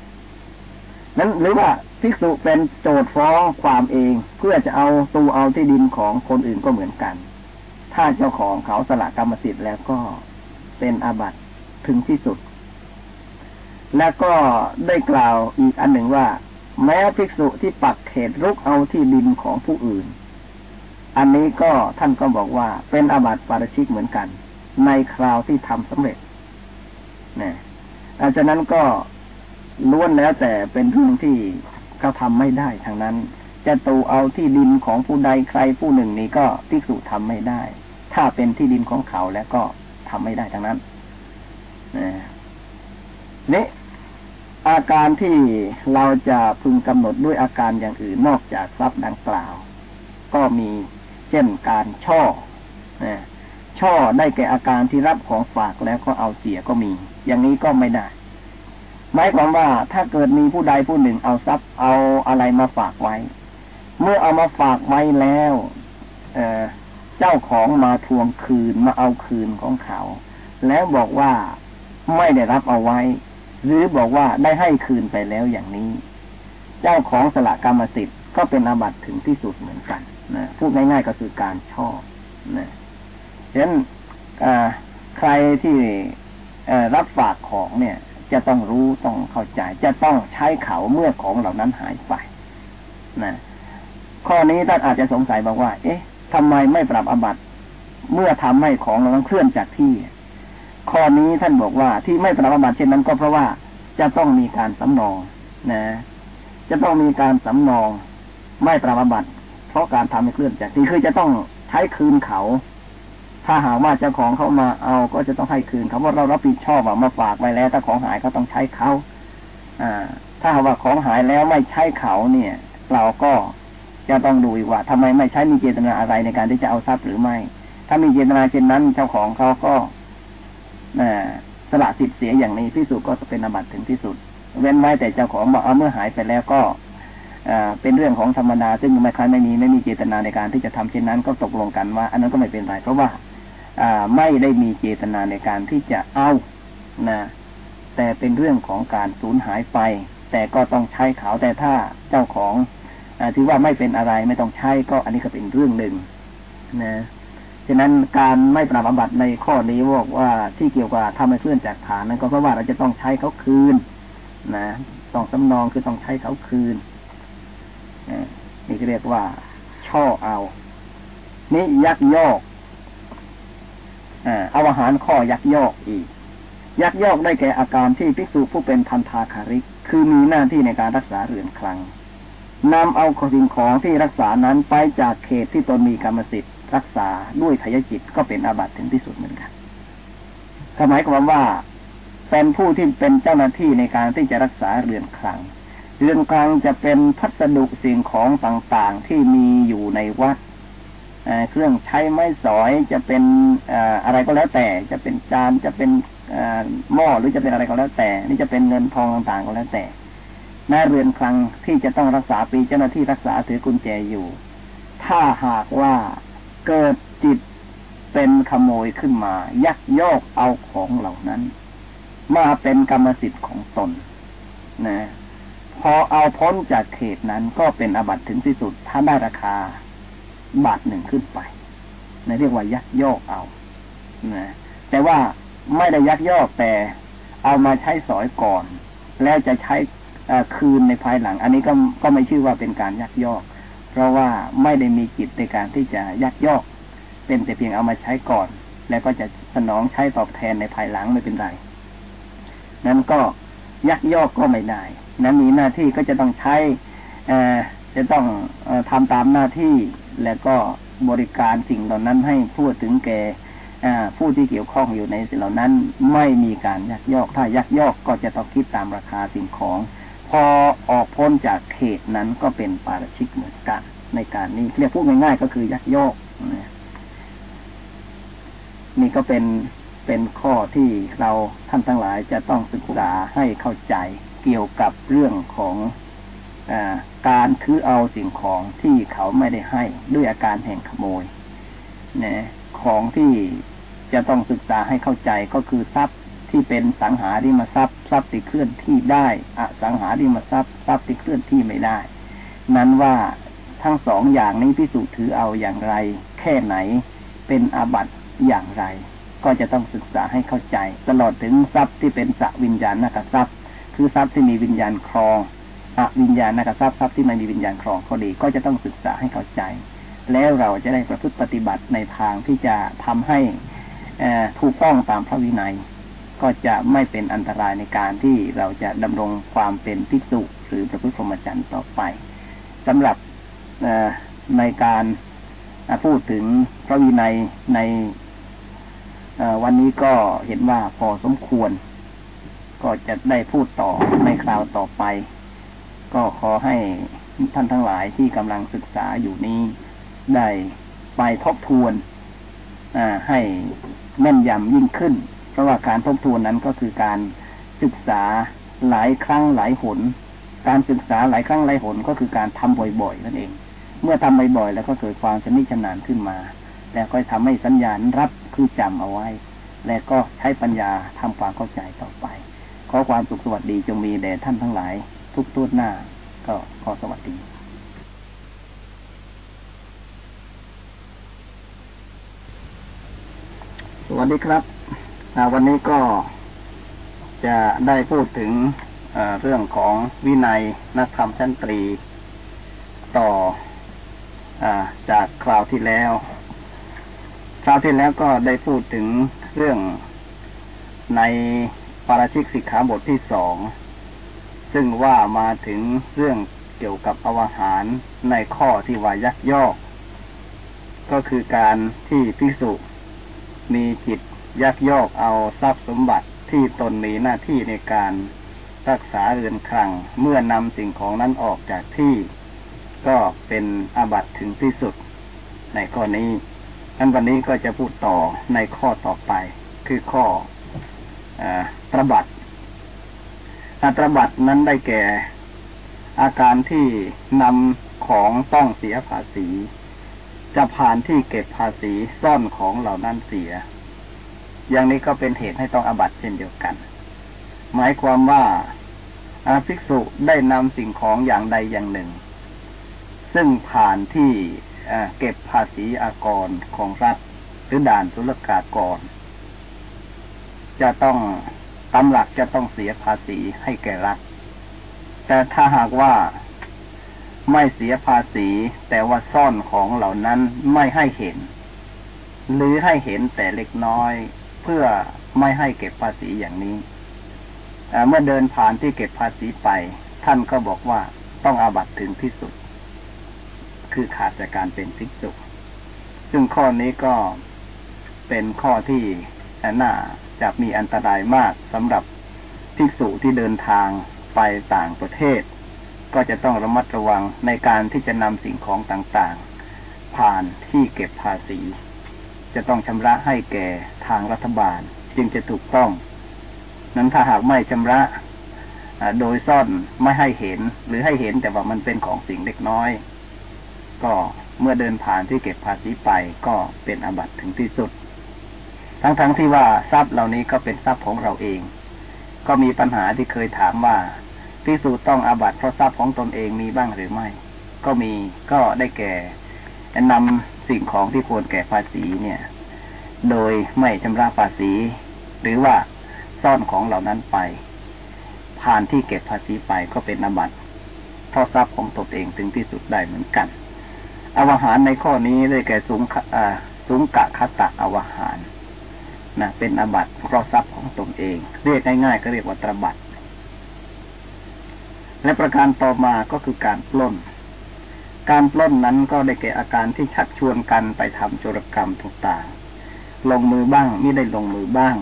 นั้นหรือว่าภิกษุเป็นโจทฟ้องความเองเพื่อจะเอาตูเอาที่ดินของคนอื่นก็เหมือนกัน ถ้าเจ้าของเขาสละกรรมสิทธิ์แล้วก็เป็นอาบัติถึงที่สุด และก็ได้กล่าวอีกอันหนึ่งว่า แม้ภิกษุที่ปักเขตรุกเอาที่ดินของผู้อื่น อันนี้ก็ท่านก็บอกว่าเป็นอาบัติปาราชิกเหมือนกัน ในคราวที่ทำสำเร็จนะอาจารนั้นก็ ล้วนแล้วแต่เป็นเรื่องที่เขาทำไม่ได้ทางนั้น จะตูเอาที่ดินของผู้ใดใครผู้หนึ่งนี้ก็ภิกษุทำไม่ได้ ถ้าเป็นที่ดินของเขาแล้วก็ทำไม่ได้ทั้งนั้นนี่อาการที่เราจะพึงกำหนดด้วยอาการอย่างอื่นนอกจากทรัพย์ดังกล่าว ก็มีเช่นการช่อช่อได้แก่อาการที่รับของฝากแล้วก็เอาเสียก็มี อย่างนี้ก็ไม่ได้ หมายความว่าถ้าเกิดมีผู้ใดผู้หนึ่งเอาทรัพย์เอาอะไรมาฝากไว้ เมื่อเอามาฝากไว้แล้วเอเจ้าของมาทวงคืนมาเอาคืนของเขา แล้วบอกว่าไม่ได้รับเอาไว้ หรือบอกว่าได้ให้คืนไปแล้วอย่างนี้ เจ้าของสละกรรมสิทธิ์ก็เป็นอาบัติถึงที่สุดเหมือนกันนะพูดง่ายๆก็คือการชอบนะฉะนั้นใครที่รับฝากของเนี่ย จะต้องรู้ต้องเข้าใจ จะต้องใช้เขาเมื่อของเหล่านั้นหายไปนะข้อนี้ท่านอาจจะสงสัยบอกว่า เอ๊ะทำไมไม่ปรับอบัตเมื่อทำให้ของเรานั้นเคลื่อนจากที่ ข้อนี้ท่านบอกว่าที่ไม่ปรับอบัตเช่นนั้นก็เพราะว่าจะต้องมีการสำนองนะ จะต้องมีการสำนอง ไม่ปรับอบัตเพราะการทำให้เคลื่อนจากที่คือจะต้องใช้คืนเขา ถ้าหากว่าเจ้าของเขามาเอาก็จะต้องให้คืนเขาว่าเรารับผิดชอบมาฝากไว้แล้ว ถ้าของหายก็ต้องใช้เขาอ่า ถ้าหากว่าของหายแล้วไม่ใช้เขาเนี่ย เราก็จะต้องดูอีกว่าทำไมไม่ใช้มีเจตนาอะไรในการที่จะเอาทรัพย์หรือไม่ ถ้ามีเจตนาเช่นนั้น เจ้าของเขาก็สละสิทธิ์เสียอย่างนี้ที่สุดก็จะเป็นอบัตถึงที่สุด เว้นไว้แต่เจ้าของบอกเอาเมื่อหายไปแล้วก็เป็นเรื่องของธรรมดาซึ่งไม่คล้ายไม่มีไม่มีเจตนาในการที่จะทำเช่นนั้นก็ตกลงกันว่า อันนั้นก็ไม่เป็นไรเพราะว่า ไม่ได้มีเจตนาในการที่จะเอานะแต่เป็นเรื่องของการสูญหายไป แต่ก็ต้องใช้เขาแต่ถ้าเจ้าของอถือว่าไม่เป็นอะไรไม่ต้องใช้ก็อันนี้ก็เป็นเรื่องหนึ่งนะฉะนั้นการไม่ปรับบัตในข้อนี้บอกว่าที่เกี่ยวกับทำให้เคลื่อนจากฐานนั้นก็เพราะว่าเราจะต้องใช้เขาคืนนะต้องสำนองคือต้องใช้เขาคืนนี่เรียกว่า ช่อเอา นี่ยักยอก เอาอาหารข้อยักยอกอีก ยักยอกได้แก่อาการที่ภิกษุผู้เป็นพันธาคาริก คือมีหน้าที่ในการรักษาเรือนคลังนำเอาสิ่งของที่รักษานั้นไปจากเขตที่ตนมีกรรมสิทธิ์รักษาด้วยทายจิตก็เป็นอาบัติถึงที่สุดเหมือนกันหมายความว่าเป็นผู้ที่เป็นเจ้าหน้าที่ในการที่จะรักษาเรือนคลัง เรือนคลังจะเป็นพัสดุสิ่งของต่างๆที่มีอยู่ในวัด เครื่องใช้ไม้สอยจะเป็นอะไรก็แล้วแต่ จะเป็นจานจะเป็นหม้อหรือจะเป็นอะไรก็แล้วแต่ นี่จะเป็นเงินทองต่างๆก็แล้วแต่หน้าเรือนคลังที่จะต้องรักษาปีเจ้าหน้าที่รักษาถือกุญแจอยู่ ถ้าหากว่าเกิดจิตเป็นขโมยขึ้นมา ยักยอกเอาของเหล่านั้น มาเป็นกรรมสิทธิ์ของตนนะพอเอาพ้นจากเขตนั้นก็เป็นอบัตถึงที่สุดถ้าได้ราคา บาทหนึ่งขึ้นไปนะเรียกว่ายักยอกเอานะแต่ว่าไม่ได้ยักยอกแต่เอามาใช้สอยก่อน แล้วจะใช้คืนในภายหลัง อันนี้ก็ก็ไม่ชื่อว่าเป็นการยักยอก เพราะว่าไม่ได้มีจิตในการที่จะยักยอก เป็นแต่เพียงเอามาใช้ก่อน แล้วก็จะสนองใช้ตอบแทนในภายหลังไม่เป็นไร นั้นก็ยักยอกก็ไม่ได้ นั้นมีหน้าที่ก็จะต้องใช้ จะต้องอทำตามหน้าที่แล้วก็บริการสิ่งเหล่านั้นให้ทั่วถึงแก่ผู้ที่เกี่ยวข้องอยู่ในสิ่งเหล่านั้น ไม่มีการยักยอก ถ้ายักยอกก็จะต้องคิดตามราคาสิ่งของ พอออกพ้นจากเขตนั้นก็เป็นปาราชิกเหมือนกัน ในการนี้เรียกพูดง่ายๆก็คือยักยอกนี่ก็เป็นเป็นข้อที่เราท่านทั้งหลายจะต้องศึกษาให้เข้าใจเกี่ยวกับเรื่องของอ การถือเอาสิ่งของที่เขาไม่ได้ให้ด้วยอาการแห่งขโมยนะของที่จะต้องศึกษาให้เข้าใจก็คือทรัพย์ที่เป็นสังหาริมทรัพย์ ทรัพย์ที่เคลื่อนที่ได้อสังหาริมทรัพย์ ทรัพย์ที่เคลื่อนที่ไม่ได้ นั้นว่าทั้งสองอย่างนี้พิสูจน์ถือเอาอย่างไร แค่ไหนเป็นอาบัติอย่างไร ก็จะต้องศึกษาให้เข้าใจ ตลอดถึงทรัพย์ที่เป็นสวิญญาณนักทรัพย์ คือทรัพย์ที่มีวิญญาณครอง อวิญญาณนักทรัพย์ทรัพย์ที่ไม่มีวิญญาณครองก็ดี ก็จะต้องศึกษาให้เข้าใจ แล้วเราจะได้ประพฤติปฏิบัติในทางที่จะทำให้ถูกต้องตามพระวินัย ก็จะไม่เป็นอันตรายในการที่เราจะดำรงความเป็นภิกษุหรือประพฤติพรหมจรรย์ต่อไปสำหรับในการพูดถึงพระวินัยในวันนี้ก็เห็นว่าพอสมควร ก็จะได้พูดต่อในคราวต่อไป ก็ขอให้ท่านทั้งหลายที่กำลังศึกษาอยู่นี้ได้ไปทบทวนให้แม่นยำยิ่งขึ้น เพราะว่าการทบทวนนั้นก็คือการศึกษาหลายครั้งหลายหน การศึกษาหลายครั้งหลายหนก็คือการทำบ่อยๆนั่นเอง เมื่อทำบ่อยๆแล้วก็เกิดความชำนิชำนาญขึ้นมา แล้วก็ทำให้สัญญาณรับคือจำเอาไว้ และก็ใช้ปัญญาทำความเข้าใจต่อไป ขอความสุขสวัสดีจงมีแด่ท่านทั้งหลาย ทุกตัวหน้า ก็ขอสวัสดีสวัสดีครับวันนี้ก็จะได้พูดถึงเรื่องของวินัยนักธรรมชั้นตรี ต่ออจากคราวที่แล้ว คราวที่แล้วก็ได้พูดถึงเรื่องในปาราชิกสิกขาบทที่สอง ซึ่งว่ามาถึงเรื่องเกี่ยวกับอวหารในข้อที่ว่ายักยอก ก็คือการที่พิสุมีจิตยักยอกเอาทรัพย์สมบัติที่ตนมีหน้าที่ในการรักษาเรือนคลัง เมื่อนำสิ่งของนั้นออกจากที่ ก็เป็นอาบัตถึงที่สุด ในข้อนี้นั้นวันนี้ก็จะพูดต่อในข้อต่อไป คือข้ออตรบัต อัตรบัตนั้นได้แก่ อาการที่นำของต้องเสียภาษี จะผ่านที่เก็บภาษีซ่อนของเหล่านั้นเสีย อย่างนี้ก็เป็นเหตุให้ต้องอบัตเช่นเดียวกัน หมายความว่าอาภิกษุได้นำสิ่งของอย่างใดอย่างหนึ่ง ซึ่งผ่านที่เก็บภาษีอากรของรัฐหรือด่านศุลกากร จะต้อง ตำหลักจะต้องเสียภาษีให้แก่รัฐ แต่ถ้าหากว่าไม่เสียภาษี แต่ว่าซ่อนของเหล่านั้นไม่ให้เห็น หรือให้เห็นแต่เล็กน้อย เพื่อไม่ให้เก็บภาษีอย่างนี้เมื่อเดินผ่านที่เก็บภาษีไป ท่านก็บอกว่าต้องอาบัตถึงที่สุด คือขาดจากการเป็นภิกษุ ซึ่งข้อนี้ก็เป็นข้อที่ น่าจะมีอันตรายมากสำหรับภิกษุที่เดินทางไปต่างประเทศ ก็จะต้องระมัดระวังในการที่จะนำสิ่งของต่างๆ ผ่านที่เก็บภาษี จะต้องชำระให้แก่ทางรัฐบาลจึงจะถูกต้อง นั้นถ้าหากไม่ชำระโดยซ่อนไม่ให้เห็น หรือให้เห็นแต่ว่ามันเป็นของสิ่งเล็กน้อย ก็เมื่อเดินผ่านที่เก็บภาษีไปก็เป็นอบัตถึงที่สุด ทั้งๆทที่ว่าทรัพย์เหล่านี้ก็เป็นทรัพย์ของเราเอง ก็มีปัญหาที่เคยถามว่าพิสูจต้องอาบัตเพราะทรัพย์ของตนเองมีบ้างหรือไม่ ก็มีก็ได้แก่นำสิ่งของที่ควรแก่ภาษีเนี่ย โดยไม่ชำระภาษี หรือว่าซ่อนของเหล่านั้นไป ผ่านที่เก็บภาษีไปก็เป็นอาบัตเพราะทรัพย์ของตนเองถึงที่สุดได้เหมือนกันอวหารในข้อนี้ได้แก่สูงสูงกะคตะอวหาร นะเป็นอาบัตเพราะทรัพย์ของตนเอง เรียกง่ายๆก็เรียกว่าตรบัตและประการต่อมาก็คือการปล้น การปล้นนั้นก็ได้แก่อาการที่ชักชวนกันไปทำโจรกรรมต่างๆลงมือบ้างไม่ได้ลงมือบ้าง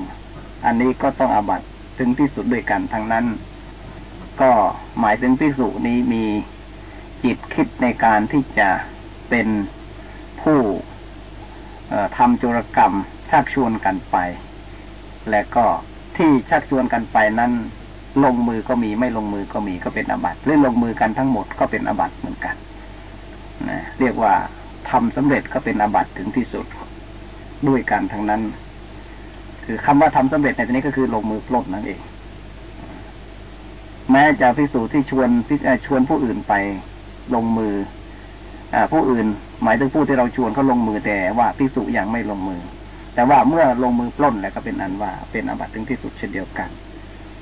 อันนี้ก็ต้องอาบัติถึงที่สุดด้วยกันทั้งนั้น ก็หมายถึงพิสุนี้มีจิตคิดในการที่จะเป็นผู้ทำจุรกรรม ชักชวนกันไป และก็ที่ชักชวนกันไปนั้น ลงมือก็มีไม่ลงมือก็มีก็เป็นอบัตหรือลงมือกันทั้งหมดก็เป็นอบัตเหมือนกันนะเรียกว่าทำสำเร็จก็เป็นอบัตถึงที่สุดด้วยกันทั้งนั้น คือคำว่าทำสำเร็จในที่นี้ก็คือลงมือปล้นนั่นเอง แม้จะพิสูจน์ที่ชวนชวนผู้อื่นไปลงมืออผู้อื่น หมายถึงผู้ที่เราชวนเขาลงมือแต่ว่าพิสูจน์ยังไม่ลงมือ แต่ว่าเมื่อลงมือปล้นแล้วก็เป็นอันว่าเป็นอาบัติถึงที่สุดเช่นเดียวกัน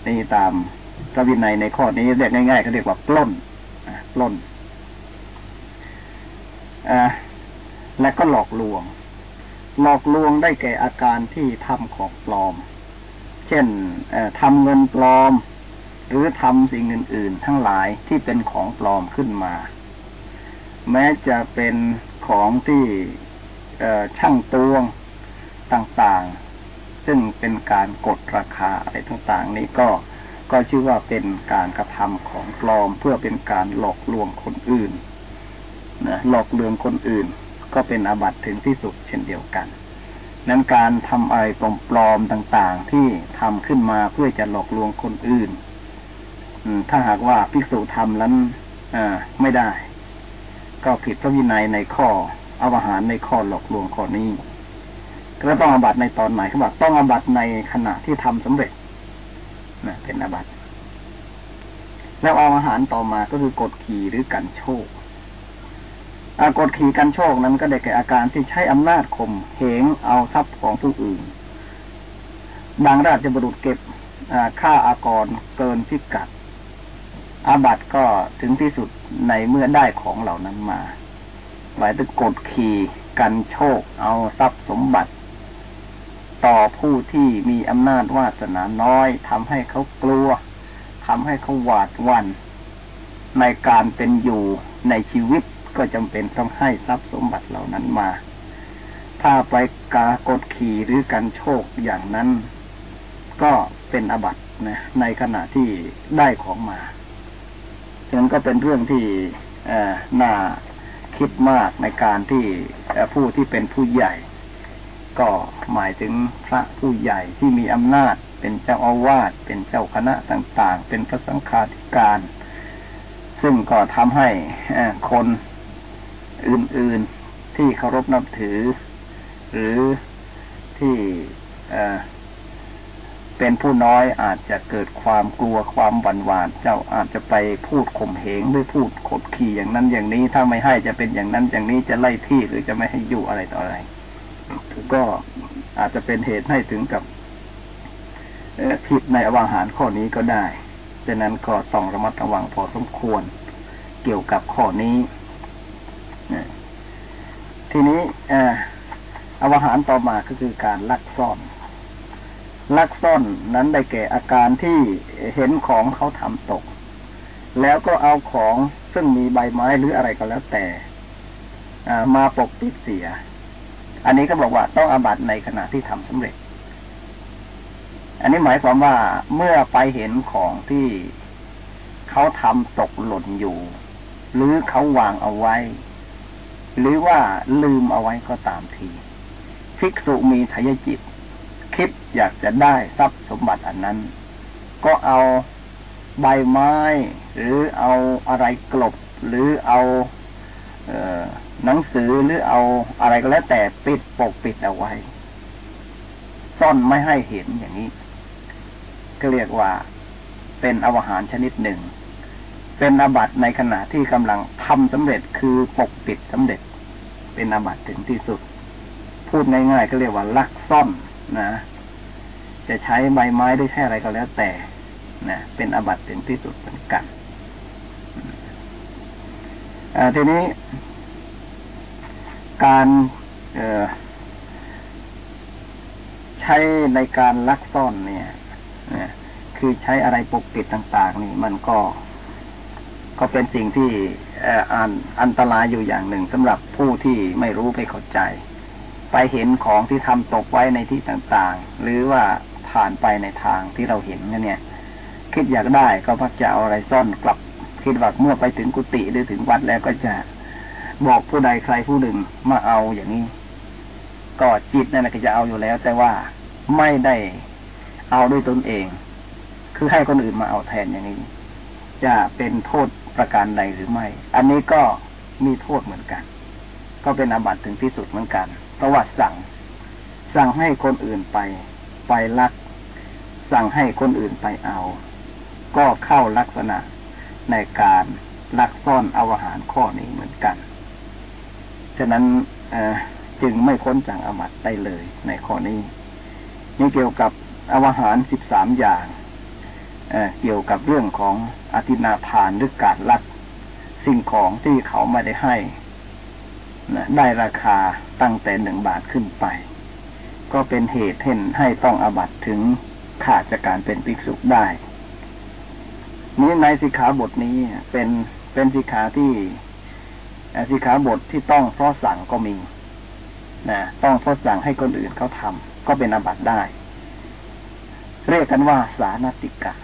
นี่ตามพระวินัยในข้อนี้เรียกง่ายๆเขาเรียกว่าปล้นปล้นอและก็หลอกลวง หลอกลวงได้แก่อาการที่ทำของปลอม เช่นทำเงินปลอม หรือทำสิ่งอื่น ๆ ทั้งหลายที่เป็นของปลอมขึ้นมา แม้จะเป็นของที่ช่างตวง ต่างๆ ซึ่งเป็นการกดราคาอะไรต่างๆ นี้ก็ก็ชื่อว่าเป็นการกระทำของปลอมเพื่อเป็นการหลอกลวงคนอื่นนะหลอกลวงคนอื่น ก็เป็นอาบัติถึงที่สุดเช่นเดียวกัน นั้นการทำอะไรปลอมๆต่างๆ ที่ทำขึ้นมาเพื่อจะหลอกลวงคนอื่นถ้าหากว่าภิกษุทำนั้นไม่ได้ ก็ผิดพระวินัยในข้ออาอาหารในข้อหลอกลวงข้อนี้ ก็ต้องอาบัตในตอนไหนเขาบอกต้องอาบัตในขณะที่ทำสำเร็จนะเป็นอาบัตแล้วเอาอาหารต่อมาก็คือกดขี่หรือกันโชคอากดขี่กันโชคนั้นก็ได้แก่อาการที่ใช้อำนาจข่มเหงเอาทรัพย์ของผู้อื่นบางราชบุรุษเก็บค่าอากรเกินพิกัด อาบัตก็ถึงที่สุดในเมื่อได้ของเหล่านั้นมาหมายถึงกดขี่กันโชค เอาทรัพย์สมบัติ ต่อผู้ที่มีอำนาจวาสนาน้อยทำให้เขากลัวทำให้เขาหวาดวันในการเป็นอยู่ในชีวิตก็จำเป็นต้องให้ทรัพย์สมบัติเหล่านั้นมา ถ้าไปกากดขี่หรือกันโชคอย่างนั้น ก็เป็นอบัตนะในขณะที่ได้ของมาฉะนั้นก็เป็นเรื่องที่น่าคิดมากในการที่ผู้ที่เป็นผู้ใหญ่ ก็หมายถึงพระผู้ใหญ่ที่มีอำนาจ เป็นเจ้าอาวาสเป็นเจ้าคณะต่างๆ เป็นพระสังฆาธิการ ซึ่งก็ทำให้คนอื่นๆที่เคารพนับถือ หรือที่เป็นผู้น้อยอาจจะเกิดความกลัวความหวั่นหวาดเจ้าอาจจะไปพูดข่มเหงหรือพูดขดขี่อย่างนั้นอย่างนี้ ถ้าไม่ให้จะเป็นอย่างนั้นอย่างนี้จะไล่ที่หรือจะไม่ให้อยู่อะไรต่ออะไร ก็อาจจะเป็นเหตุให้ถึงกับผิดในอวาหารข้อนี้ก็ได้ดังนั้นก็ต้องระมัดระวังพอสมควรเกี่ยวกับข้อนี้ทีนี้อวหารต่อมาก็คือการลักซ่อน ลักซ่อนนั้นได้แก่อาการที่เห็นของเขาทำตก แล้วก็เอาของซึ่งมีใบไม้หรืออะไรก็แล้วแต่มาปกปิดเสีย อันนี้ก็บอกว่าต้องอาบัตในขณะที่ทำสำเร็จ อันนี้หมายความว่าเมื่อไปเห็นของที่เขาทำตกหล่นอยู่ หรือเขาวางเอาไว้ หรือว่าลืมเอาไว้ก็ตามทีภิกษุมีทายจิต คิดอยากจะได้ทรัพย์สมบัติอันนั้น ก็เอาใบไม้ หรือเอาอะไรกลบ หรือเอา เอ หนังสือหรือเอาอะไรก็แล้วแต่ปิดปกปิดเอาไว้ ซ่อนไม่ให้เห็นอย่างนี้ ก็เรียกว่าเป็นอวหารชนิดหนึ่ง เป็นอาบัตในขณะที่กำลังทำสำเร็จคือปกปิดสำเร็จ เป็นอาบัตถึงที่สุด พูดง่ายๆก็เรียกว่าลักซ่อนนะ จะใช้ใบไม้ได้ใช้อะไรก็แล้วแต่นะเป็นอบัตถึงที่สุดเหมือนกันทีนี้ การใช้ในการลักซ่อนเนี่ยคือใช้อะไรปกปิดต่าง ๆ นี่มันก็ก็เป็นสิ่งที่อันอันตรายอยู่อย่างหนึ่งสำหรับผู้ที่ไม่รู้ไม่เข้าใจ ไปเห็นของที่ทำตกไว้ในที่ต่างๆ หรือว่าผ่านไปในทางที่เราเห็นเนี่ย คิดอยากได้ก็พักจะเอาอะไรซ่อนกลับคิดว่าเมื่อไปถึงกุฏิหรือถึงวัดแล้วก็จะ บอกผู้ใดใครผู้หนึ่งมาเอาอย่างนี้ ก็จิตนั่นแหละก็จะเอาอยู่แล้ว แต่ว่าไม่ได้เอาด้วยตนเอง คือให้คนอื่นมาเอาแทนอย่างนี้ จะเป็นโทษประการใดหรือไม่ อันนี้ก็มีโทษเหมือนกัน ก็เป็นอาบัติถึงที่สุดเหมือนกัน เพราะว่าสั่ง สั่งให้คนอื่นไป ไปลัก สั่งให้คนอื่นไปเอา ก็เข้าลักษณะในการลักซ่อนอาหารข้อนี้เหมือนกัน ฉะนั้นจึงไม่พ้นจากอาบัติได้เลยในข้อนี้ นี่เกี่ยวกับอาหารสิบสามอย่างเเกี่ยวกับเรื่องของอธินาทานหรือการลักสิ่งของที่เขาไม่ได้ให้ได้ราคาตั้งแต่หนึ่งบาทขึ้นไป ก็เป็นเหตุเห็นให้ต้องอบัตถึงขาดจากการเป็นภิกษุได้ นี้ในสิกขาบทนี้เป็นเป็นสิกขาที่ สิขาบทที่ต้องเพราะสั่งก็มีนะต้องเพราะสั่งให้คนอื่นเขาทำก็เป็นอาบัติได้ เรียกกันว่า สานติกะ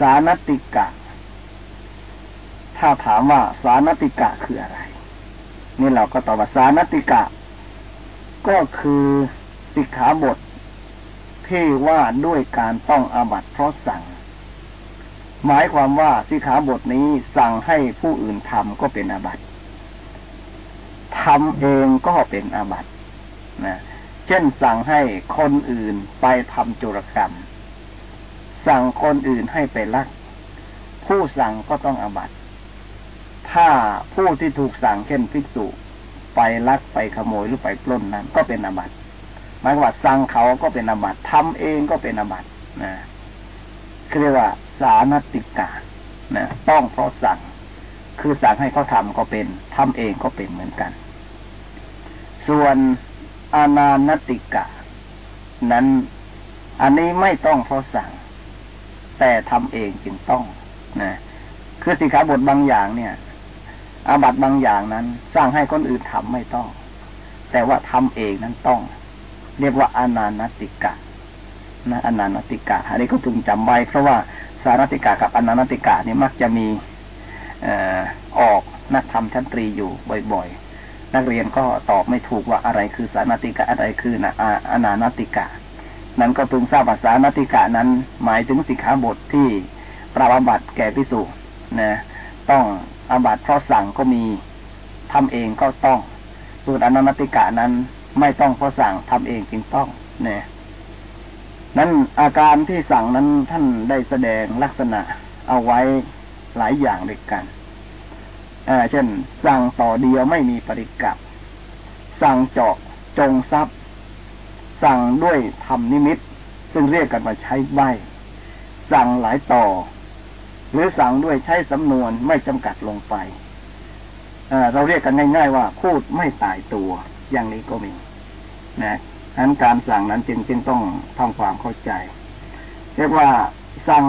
สานติกะ ถ้าถามว่า สานติกะคืออะไร นี่เราก็ตอบว่าสานติกะ ก็คือสิกขาบทที่ว่าด้วยการต้องอาบัตเพราะสั่ง หมายความว่าสิกขาบทนี้สั่งให้ผู้อื่นทำก็เป็นอาบัติ ทำเองก็เป็นอาบัตนะเช่นสั่งให้คนอื่นไปทำจุรกรรม สั่งคนอื่นให้ไปลัก ผู้สั่งก็ต้องอาบัติ ถ้าผู้ที่ถูกสั่งเช่นภิกษุไปลักไปขโมยหรือไปปล้นนั้น ก็เป็นอาบัติหมายว่าสั่งเขาก็เป็นอาบัติทำเองก็เป็นอาบัตินะเรียกว่าสานติกานะต้องเพราะสั่ง คือสั่งให้เขาทำก็เป็นทำเองก็เป็นเหมือนกัน ส่วนอานานติกะ นั้น อันนี้ไม่ต้องเพราสั่ง แต่ทำเองจึงต้องนะคือสิขาบทบางอย่างเนี่ย อาบัตบางอย่างนั้น สร้างให้คนอื่นทำไม่ต้อง แต่ว่าทำเองนั้นต้อง เรียกว่าอนานติกะนะอนานติกะอันนี้ก็พึงจำไว้เพราะว่าสารติกะกับอนานติกะนี่มักจะมี ออกนักธรรมชั้นตรีอยู่บ่อยๆ นักเรียนก็ตอบไม่ถูกว่าอะไรคือสารติกะอะไรคือนะอนานติกะ นั้นก็พึงทราบว่าสารติกะนั้น หมายถึงสิกขาบทที่ปราบัติแก่พิสุนะต้องอาบัติเพราะสั่งก็มีทำเองก็ต้อง ส่วนอนันติกะนั้นไม่ต้องเพราะสั่งทำเองจึงต้องเนี่ยนั้นอาการที่สั่งนั้นท่านได้แสดงลักษณะเอาไว้ หลายอย่างด้วยกันเช่น สั่งต่อเดียวไม่มีปริกับ สั่งเจาะจงทรัพย์ สั่งด้วยทำนิมิต ซึ่งเรียกกันว่าใช้ใบสั่งหลายต่อ หรือสั่งด้วยใช้สำนวนไม่จำกัดลงไปเราเรียกกันง่ายๆว่าพูดไม่ตายตัว อย่างนี้ก็มีนะนั้นการสั่งนั้นจึงจึงต้องทำความเข้าใจ เรียกว่าสั่ง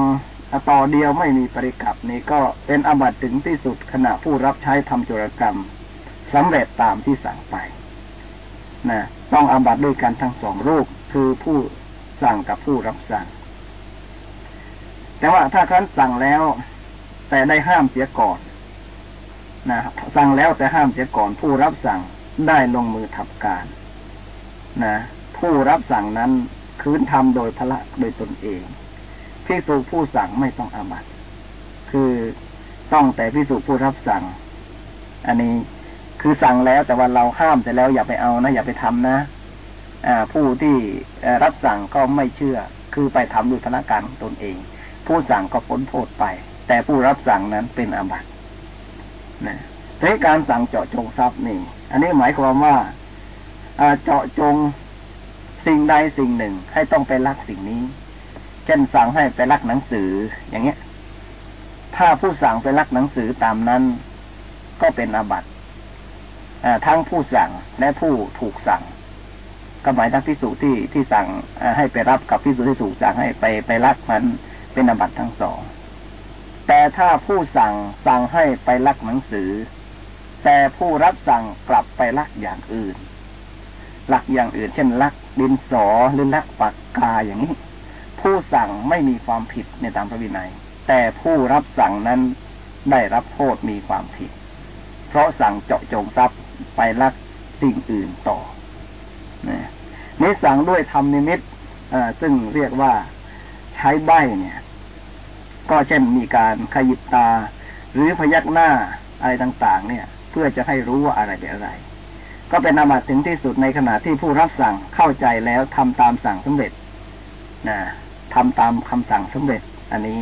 ต่อเดียวไม่มีปริกับนี้ก็เป็นอบัตถึงที่สุดขณะผู้รับใช้ทำจุรกรรมสำเร็จตามที่สั่งไปนะต้องอบัตด้วยกันทั้งสองรูปคือผู้สั่งกับผู้รับสั่ง แต่ว่าถ้าครั้นสั่งแล้ว แต่ได้ห้ามเสียก่อนนะสั่งแล้วแต่ห้ามเสียก่อนผู้รับสั่งได้ลงมือทำการนะผู้รับสั่งนั้นคืนทำโดยพระโดยตนเอง พิสูจผู้สั่งไม่ต้องอาบัตคือต้องแต่พิสูจผู้รับสั่ง อันนี้คือสั่งแล้วแต่ว่าเราห้ามแต่แล้วอย่าไปเอานะอย่าไปทำนะ อ่า ผู้ที่รับสั่งก็ไม่เชื่อ คือไปทำด้วยธนการตนเอง ผู้สั่งก็พ้นโทษไป แต่ผู้รับสั่งนั้นเป็นอาบัตินะในการสั่งเจาะจงทรัพย์นี่ อันนี้หมายความว่าเจาะจงสิ่งใดสิ่งหนึ่งให้ต้องไปรักสิ่งนี้ เช่นสั่งให้ไปรักหนังสืออย่างเงี้ย ถ้าผู้สั่งไปรักหนังสือตามนั้น ก็เป็นอาบัติทั้งผู้สั่งและผู้ถูกสั่งก็หมายทั้งพิสูจที่ที่สั่งให้ไปรับกับพิสูจที่ถูกสั่งให้ไปไปรักมันเป็นอาบัติทั้งสอง แต่ถ้าผู้สั่งสั่งให้ไปรักหนังสือ แต่ผู้รับสั่งกลับไปรักอย่างอื่นลักอย่างอื่น เช่นลักดินสอหรือลักปากกาอย่างนี้ ผู้สั่งไม่มีความผิดในตามพระวินัย แต่ผู้รับสั่งนั้นได้รับโทษมีความผิด เพราะสั่งเจาะจงทรัพย์ไปลักสิ่งอื่นต่อนี่สั่งด้วยทำนิมิตซึ่งเรียกว่าใช้ใบเนี่ย ก็เช่นมีการขยิบตา หรือพยักหน้าอะไรต่างๆ เนี่ย เพื่อจะให้รู้ว่าอะไรเป็นอะไร ก็เป็นอาบัติถึงที่สุดในขณะที่ผู้รับสั่งเข้าใจแล้วทำตามสั่งสำเร็จนะ ทำตามคำสั่งสำเร็จ อันนี้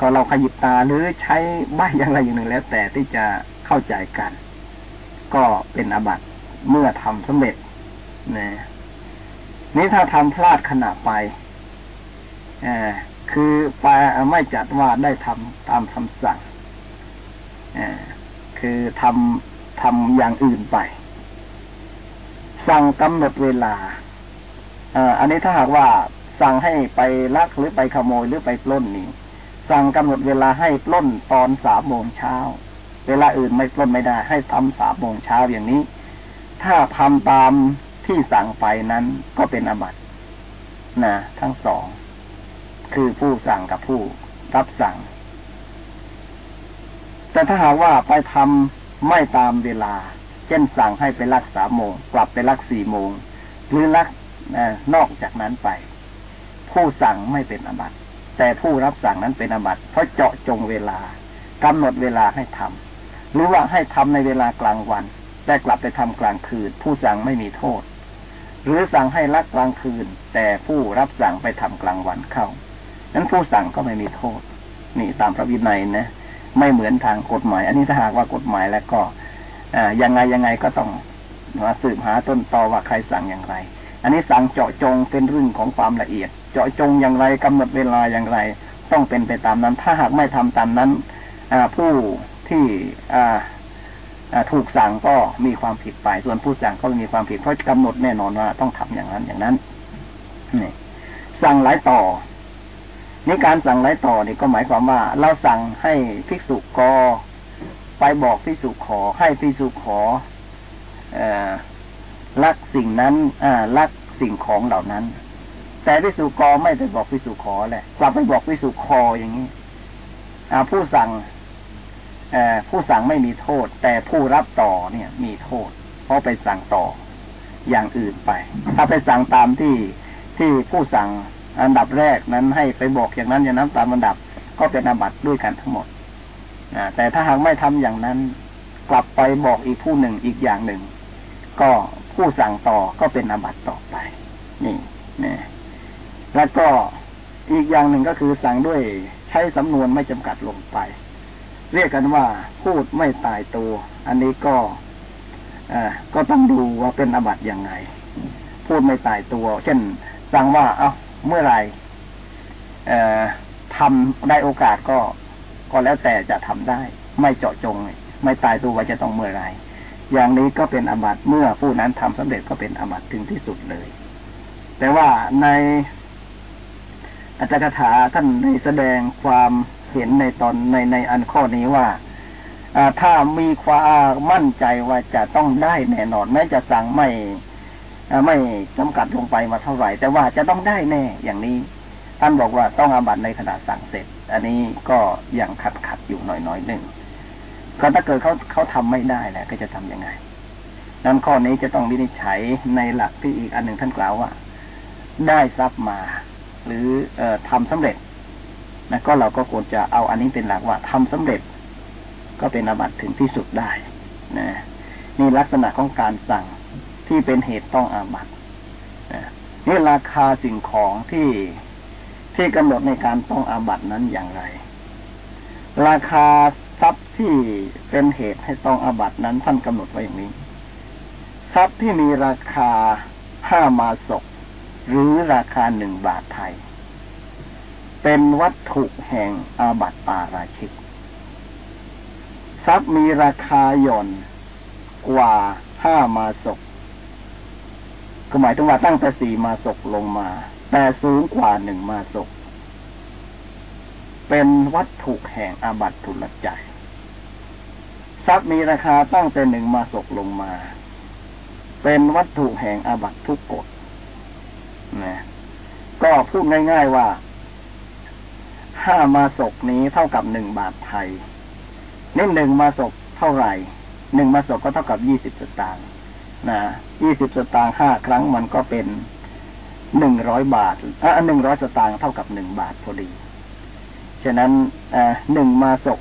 ก็เราขยิบตาหรือใช้ใบอย่างไรอย่างหนึ่งแล้ว แต่ที่จะเข้าใจกัน ก็เป็นอบัตเมื่อทำสำเร็จนะนี้ถ้าทำพลาดขณะไปอคือไปไม่จัดว่าได้ทำตามคำสั่งอคือทำทำอย่างอื่นไป สั่งกำหนดเวลาอันนี้ถ้าหากว่า สั่งให้ไปลักหรือไปขโมยหรือไปปล้นนี่สั่งกำหนดเวลาให้ปล้นตอนสามโมงเช้า เวลาอื่นไม่ปล้นไม่ได้ ให้ทำสามโมงเช้าอย่างนี้ ถ้าทำตามที่สั่งไปนั้นก็เป็นอบัตินะทั้งสอง คือผู้สั่งกับผู้รับสั่ง แต่ถ้าหากว่าไปทำไม่ตามเวลา เช่นสั่งให้ไปรักสามโมงกลับไปรักสี่โมงหรือรักนอกจากนั้นไป ผู้สั่งไม่เป็นอบัติแต่ผู้รับสั่งนั้นเป็นอบัติเพราะเจาะจงเวลากำหนดเวลาให้ทำหรือว่าให้ทำในเวลากลางวัน แต่กลับไปทำกลางคืน ผู้สั่งไม่มีโทษ หรือสั่งให้รักกลางคืน แต่ผู้รับสั่งไปทำกลางวันเข้านั้นผู้สั่งก็ไม่มีโทษ นี่ตามพระวินัยนะไม่เหมือนทางกฎหมาย อันนี้ถ้าหากว่ากฎหมายแล้วก็อยังไงยังไงก็ต้องมาสืบหาต้นตอว่าใครสั่งอย่างไร อันนี้สั่งเจาะจงเป็นเรื่องของความละเอียด เจาะจงอย่างไรกำหนดเวลาอย่างไร ต้องเป็นไปตามนั้น ถ้าหากไม่ทำตามนั้นอผู้ที่ถูกสั่งก็มีความผิดไป ส่วนผู้สั่งก็มีความผิดเพราะกำหนดแน่นอนว่าต้องทำอย่างนั้นอย่างนั้นนี่สั่งหลายต่อนี่การสั่งไรต่อนี่ก็หมายความว่า เราสั่งให้ภิกษุกอไปบอกภิกษุขอ ให้ภิกษุขออรักสิ่งนั้นอรักสิ่งของเหล่านั้น แต่ภิกษุกอไม่ไปบอกภิกษุขอแหละกลับไปบอกภิกษุคออย่างนี้ผู้สั่งผู้สั่งไม่มีโทษ แต่ผู้รับต่อเนี่ย มีโทษ เพราะไปสั่งต่ออย่างอื่นไป ถ้าไปสั่งตามที่ที่ผู้สั่งอันดับแรกนั้นให้ไปบอกอย่างนั้นอย่างนั้นตามอันดับก็เป็นอาบัตด้วยกันทั้งหมดแต่ถ้าหากไม่ทำอย่างนั้น กลับไปบอกอีกผู้หนึ่งอีกอย่างหนึ่ง ก็ผู้สั่งต่อก็เป็นอาบัตต่อไป นี่นี่ แล้วก็อีกอย่างหนึ่งก็คือสั่งด้วยใช้สำนวนไม่จำกัดลงไป เรียกกันว่าพูดไม่ตายตัว อันนี้ก็ก็ต้องดูว่าเป็นอบัติยังไง พูดไม่ตายตัว เช่น สั่งว่า เอาเมื่อไรทำได้โอกาสก็ก็แล้วแต่จะทำได้ ไม่เจาะจง ไม่ตายตัวว่าจะต้องเมื่อไรอย่างนี้ก็เป็นอบัติเมื่อผู้นั้นทำสำเร็จก็เป็นอบัติถึงที่สุดเลย แต่ว่าใน อาจารย์คาถาท่านได้แสดงความเห็นในตอนในในอันข้อนี้ว่าถ้ามีความมั่นใจว่าจะต้องได้แน่นอน แม้จะสั่งไม่ไม่จำกัดลงไปมาเท่าไหร่ แต่ว่าจะต้องได้แน่อย่างนี้ ท่านบอกว่าต้องอาบัตในขณะสั่งเสร็จ อันนี้ก็ยังขัดขัดอยู่หน่อยน้อยหนึ่งก็ถ้าเกิดเขาเขาทำไม่ได้แหละก็จะทำยังไงนั้นข้อนี้จะต้องวินิจฉัยในหลักที่อีกอันหนึ่งท่านกล่าวว่า ได้ทรัพย์มา หรือเอ่อทำสำเร็จนะก็เราก็ควรจะเอาอันนี้เป็นหลักว่าทำสำเร็จ ก็เป็นอาบัติถึงที่สุดได้นะนี่ลักษณะของการสั่งที่เป็นเหตุต้องอาบัตินี่ราคาสิ่งของที่ที่กำหนดในการต้องอาบัตินั้นอย่างไร ราคาทรัพย์ที่เป็นเหตุให้ต้องอาบัตินั้นท่านกำหนดไว้อย่างนี้ ทรัพย์ที่มีราคาห้ามาศก หรือราคาหนึ่งบาทไทย เป็นวัตถุแห่งอาบัติปาราชิก ทรัพย์มีราคาหย่อนกว่าห้ามาศกก็หมายถึงว่าตั้งแต่สี่มาศกลงมา แต่สูงกว่าหนึ่งมาศก เป็นวัตถุแห่งอาบัติทุลใจทรัพย์มีราคาตั้งแต่หนึ่งมาศกลงมา เป็นวัตถุแห่งอาบัติทุกกฎ นะก็พูดง่าย ๆว่าห้ามาศกนี้เท่ากับหนึ่งบาทไทยนี่หนึ่งมาศกเท่าไหร่หนึ่งมาศกก็เท่ากับยี่สิบสตางค์นะยี่สิบสตางค์ห้าครั้งมันก็เป็นหนึ่งร้อยบาทอะหนึ่งร้อยสตางค์เท่ากับหนึ่งบาทพอดี ฉะนั้นหนึ่งมาศก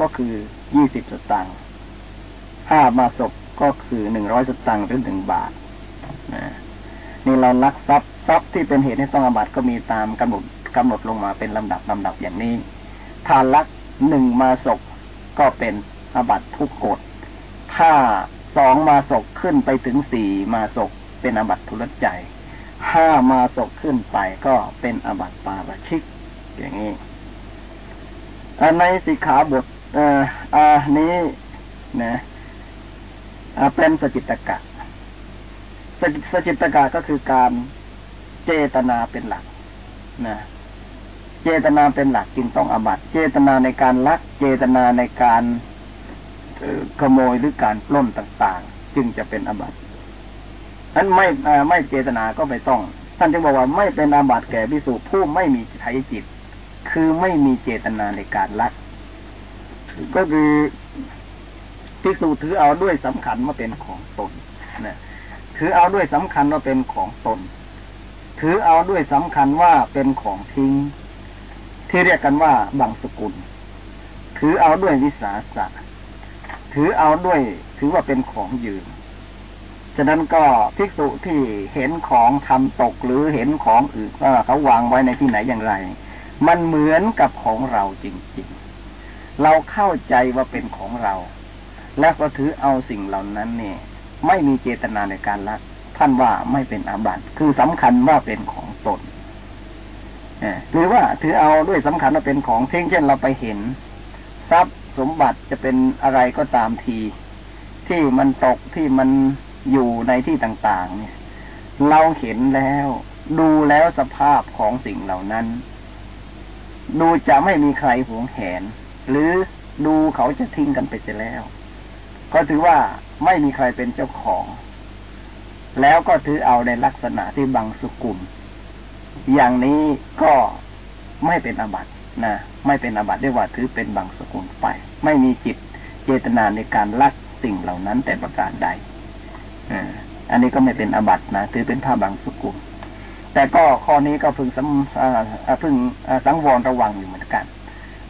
ก็คือยี่สิบสตางค์ห้ามาศกก็คือหนึ่งร้อยสตางค์หรือหนึ่งบาทนี่ นี่เราลักทรัพย์ทรัพย์ที่เป็นเหตุให้ต้องอาบัติก็มีตามกำหนดกำหนดลงมาเป็นลำดับลำดับอย่างนี้ถ้าลักหนึ่งมาศกก็เป็นอาบัติทุกกฎถ้าสองมาศกขึ้นไปถึงสี่มาศกเป็นอาบัติทุลใจห้ามาศกขึ้นไปก็เป็นอาบัติปาราชิก อย่างนี้ในสิกขาบทอันนี้นะเป็นสจิตกะ สสจิตกะก็คือการเจตนาเป็นหลักนะเจตนาเป็นหลักจึงต้องอบัตเจตนาในการลัก เจตนาในการขโมยหรือการปล้นต่างๆ จึงจะเป็นอบัตนั้นไม่ไม่เจตนาก็ไม่ต้อง ท่านจึงบอกว่าไม่เป็นอาบัติแก่พิสูจผู้ไม่มีไทยจิต คือไม่มีเจตนาในการลัก ก็คือพิสูจถือเอาด้วยสำคัญว่าเป็นของตนนะ ถือเอาด้วยสำคัญว่าเป็นของตน ถือเอาด้วยสำคัญว่าเป็นของทิ้ง ที่เรียกกันว่าบางสกุล ถือเอาด้วยวิสาสะ ถือเอาด้วยถือว่าเป็นของยืมฉะนั้นก็ภิกษุที่เห็นของทำตกหรือเห็นของอื่นว่าเขาวางไว้ในที่ไหนอย่างไร มันเหมือนกับของเราจริงๆ เราเข้าใจว่าเป็นของเรา แล้วก็ถือเอาสิ่งเหล่านั้นเนี่ย ไม่มีเจตนาในการลัก ท่านว่าไม่เป็นอาบัติคือสำคัญว่าเป็นของตนหรือว่าถือเอาด้วยสำคัญว่าเป็นของเช่นเช่นเราไปเห็น ทรัพย์สมบัติจะเป็นอะไรก็ตามที ที่มันตกที่มันอยู่ในที่ต่างๆ เนี่ย เราเห็นแล้ว ดูแล้วสภาพของสิ่งเหล่านั้น ดูจะไม่มีใครหวงแหน หรือดูเขาจะทิ้งกันไปเสียแล้ว ก็ถือว่า ไม่มีใครเป็นเจ้าของ แล้วก็ถือเอาในลักษณะที่บังสุกุลอย่างนี้ก็ไม่เป็นอบัตนะไม่เป็นอบัติเรียกว่าถือเป็นบังสกุลไป ไม่มีจิตเจตนาในการลักสิ่งเหล่านั้นแต่ประการใดอันนี้ก็ไม่เป็นอบัตนะถือเป็นผ้าบางสกุลแต่ก็ข้อนี้ก็พึงสัพึงสังวรระวังอยู่เหมือนกัน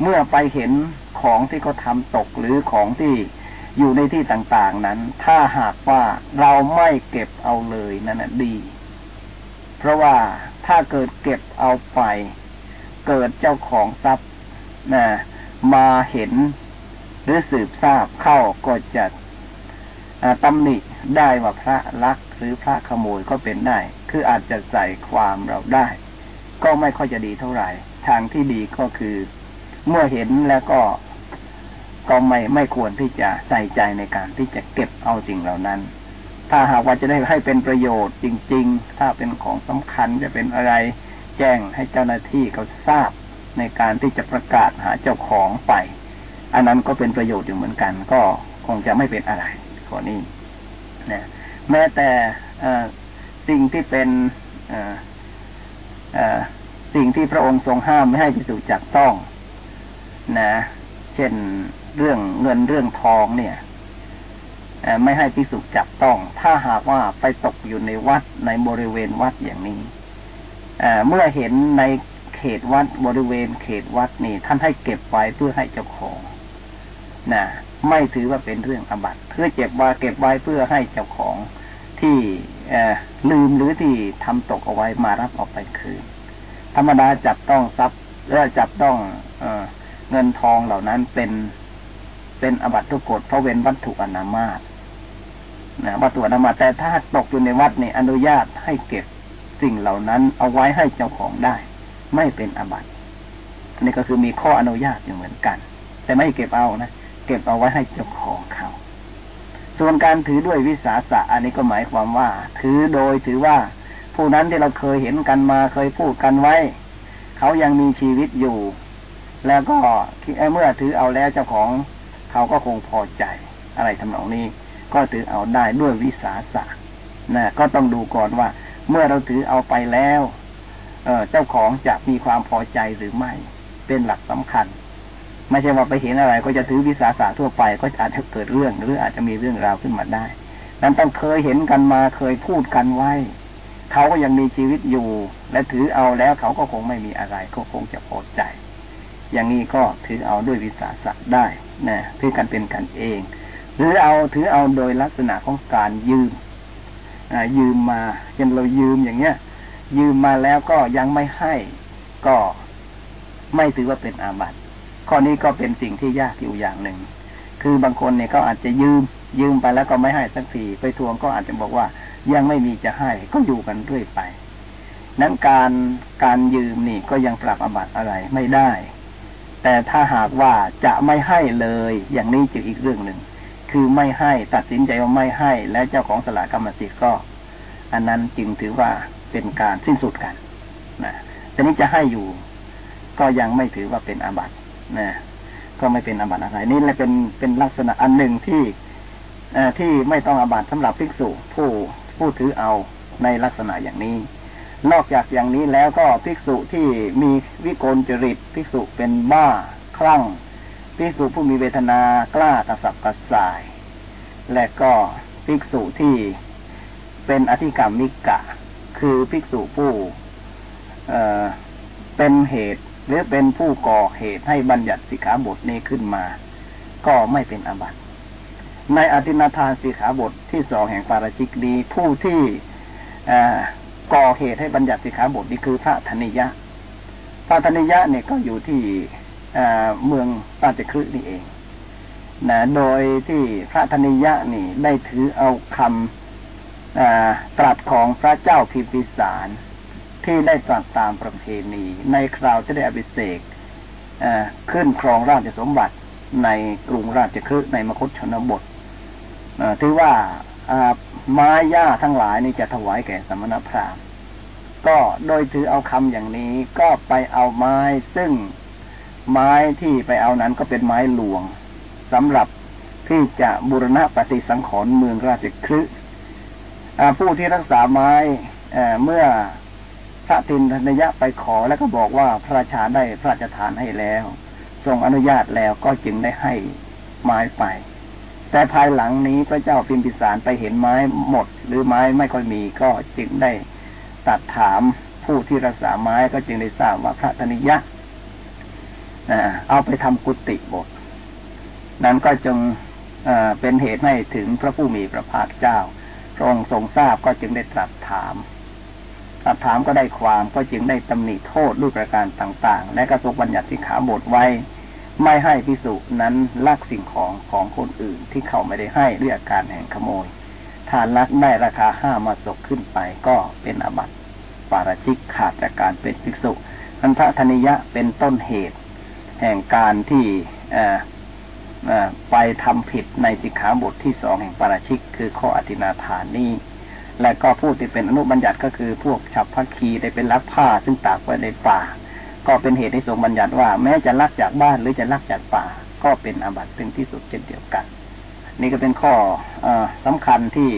เมื่อไปเห็นของที่เขาทาตกหรือของที่ อยู่ในที่ต่างๆนั้น ถ้าหากว่าเราไม่เก็บเอาเลยนั่นดี เพราะว่าถ้าเกิดเก็บเอาไป เกิดเจ้าของทรัพย์นะมาเห็น หรือสืบทราบเข้าก็จะตำหนิได้ว่าพระลักหรือพระขโมยก็เป็นได้ คืออาจจะใส่ความเราได้ ก็ไม่ค่อยจะดีเท่าไหร่ ทางที่ดีก็คือ เมื่อเห็นแล้วก็ ก็ไม่ไม่ควรที่จะใส่ใจในการที่จะเก็บเอาสิ่งเหล่านั้น ถ้าหากว่าจะได้ให้เป็นประโยชน์จริง ๆ ถ้าเป็นของสำคัญจะเป็นอะไร แจ้งให้เจ้าหน้าที่เขาทราบในการที่จะประกาศหาเจ้าของไป อันนั้นก็เป็นประโยชน์อยู่เหมือนกัน ก็คงจะไม่เป็นอะไรข้อนี้นะแม้แต่สิ่งที่เป็นสิ่งที่พระองค์ทรงห้ามไม่ให้พิสูจจับต้อง นะ เช่น เรื่องเงินเรื่องทองเนี่ยไม่ให้พิสุจับต้อง ถ้าหากว่าไปตกอยู่ในวัดในบริเวณวัดอย่างนี้เมื่อเห็นในเขตวัดบริเวณ เขตวัดนี่ ท่านให้เก็บไว้เพื่อให้เจ้าของนะไม่ถือว่าเป็นเรื่องอบัตเพื่อเก็บไว้เก็บไว้เพื่อให้เจ้าของที่ลืมหรือที่ทำตกเอาไว้มารับออกไปคืน ธรรมดาจับต้องทรัพย์หรือจับต้องเอเงินทองเหล่านั้นเป็น เป็นอบัตทุกกฎเพราะเว้นวัตถุอนามาตนะวัตถุอนามาตแต่ถ้าตกอยู่ในวัดนี่อนุญาตให้เก็บสิ่งเหล่านั้น เอาไว้ให้เจ้าของได้ ไม่เป็นอบัตนี่ก็คือมีข้ออนุญาตอยู่เหมือนกัน แต่ไม่เก็บเอานะเก็บเอาไว้ให้เจ้าของเขาส่วนการถือด้วยวิสาสะอันนี้ก็หมายความว่า ถือโดยถือว่า ผู้นั้นที่เราเคยเห็นกันมาเคยพูดกันไว้ เขายังมีชีวิตอยู่ แล้วก็เมื่อถือเอาแล้วเจ้าของ เขาก็คงพอใจอะไรทำนองนี้ ก็ถือเอาได้ด้วยวิสาสะนะก็ต้องดูก่อนว่า เมื่อเราถือเอาไปแล้ว เออเจ้าของจะมีความพอใจหรือไม่ เป็นหลักสำคัญ ไม่ใช่ว่าไปเห็นอะไร ก็จะถือวิสาสะทั่วไป ก็อาจจะเกิดเรื่องหรืออาจจะมีเรื่องราวขึ้นมาได้ นั้นต้องเคยเห็นกันมาเคยพูดกันไว้เขาก็ยังมีชีวิตอยู่ และถือเอาแล้วเขาก็คงไม่มีอะไรก็คงจะพอใจ อย่างนี้ก็ถือเอาด้วยวิสาสะได้นะถือกันเป็นกันเอง หรือเอาถือเอาโดยลักษณะของการยืมยืมมาเช่นเรายืมอย่างเงี้ย ยืมมาแล้วก็ยังไม่ให้ ก็ไม่ถือว่าเป็นอาบัติข้อนี้ก็เป็นสิ่งที่ยากอยู่อย่างหนึ่ง คือบางคนเนี่ยเขาอาจจะยืม ยืมไปแล้วก็ไม่ให้สักทีไปทวงก็อาจจะบอกว่ายังไม่มีจะให้ก็อยู่กันเรื่อยไป นั้นการการยืมนี่ก็ยังปรับอาบัติอะไรไม่ได้ แต่ถ้าหากว่าจะไม่ให้เลย อย่างนี้จึงอีกเรื่องหนึ่ง คือไม่ให้ตัดสินใจว่าไม่ให้ และเจ้าของสลากรรมสิทธิ์ก็ อันนั้นจึงถือว่าเป็นการสิ้นสุดกันนะแต่นี้จะให้อยู่ ก็ยังไม่ถือว่าเป็นอาบัตินะก็ไม่เป็นอาบัติอะไรนี่แหละเป็นเป็นลักษณะอันหนึ่งที่อที่ไม่ต้องอาบัติสำหรับภิกษุผู้ผู้ถือเอาในลักษณะอย่างนี้ นอกจากอย่างนี้แล้วก็ภิกษุที่มีวิกลจริตภิกษุเป็นบ้าคลั่งภิกษุผู้มีเวทนากล้ากระสับกระส่าย และก็ภิกษุที่เป็นอธิกรรมมิกะ คือภิกษุผู้เเป็นเหตุ หรือเป็นผู้ก่อเหตุให้บัญญัติสิกขาบทนี้ขึ้นมา ก็ไม่เป็นอาบัติในอธินาทานสิกขาบทที่สองแห่งปาราชิกนี้ผู้ที่ ก่อเหตุให้บัญญัติสิกขาบทนี้คือพระธนิยะ พระธนิยะเนี่ยก็อยู่ที่เมืองปาจคฤนี่เองนะโดยที่พระธนิยะนี่ได้ถือเอาคำตรัสของพระเจ้าพิมพิสาร ที่ได้ตรัสตามประเพณี ในคราวจะได้อภิเษกขึ้นครองราชสมบัติในกรุงราชคฤห์ในมคตชนบทถือว่า ไม้หญ้าทั้งหลายนี่จะถวายแก่สมณพราหมณ์ก็โดยถือเอาคำอย่างนี้ก็ไปเอาไม้ซึ่งไม้ที่ไปเอานั้นก็เป็นไม้หลวงสำหรับที่จะบูรณะปฏิสังขรณ์เมืองราชคฤห์ผู้ที่รักษาไม้เมื่อพระตินทนยะไปขอแล้วก็บอกว่าพระราชาได้พระราชทานให้แล้ว ทรงอนุญาตแล้วก็จึงได้ให้ไม้ไป แต่ภายหลังนี้พระเจ้าพิมพิสารไปเห็นไม้หมด หรือไม้ไม่ค่อยมีก็จึงได้ตัดถามผู้ที่รักษาไม้ก็จึงได้ทราบว่าพระธนิยะเอาไปทำกุฏิบท นั้นก็จึงเป็นเหตุให้ถึงพระผู้มีพระภาคเจ้า พระองค์ทรงทราบก็จึงได้ตรัสถามตัดถามก็ได้ความก็จึงได้ตำหนิโทษด้วยประการต่าง ๆ และก็ทรงบัญญัติสิกขาบทไว้ ไม่ให้พิสุนั้นลักสิ่งของของคนอื่นที่เขาไม่ได้ให้ด้วยอาการแห่งขโมยถ้าลักได้ราคาห้ามาศกขึ้นไปก็เป็นอบัติปาราชิกขาดจากการเป็นภิกษุอันพระธนิยะเป็นต้นเหตุ แห่งการที่ไปทำผิดในสิกขาบทที่สองแห่งปาราชิก คือข้ออธินาทานนี้ และก็ผู้ที่เป็นอนุบัญญัติก็คือพวกฉับพักคีได้เป็นลักผ้าซึ่งตากไว้ในป่า ก็เป็นเหตุให้ทรงบัญญัติว่า แม้จะลักจากบ้านหรือจะลักจากป่า ก็เป็นอาบัติถึงที่สุดเช่นเดียวกัน นี่ก็เป็นข้ออสำคัญที่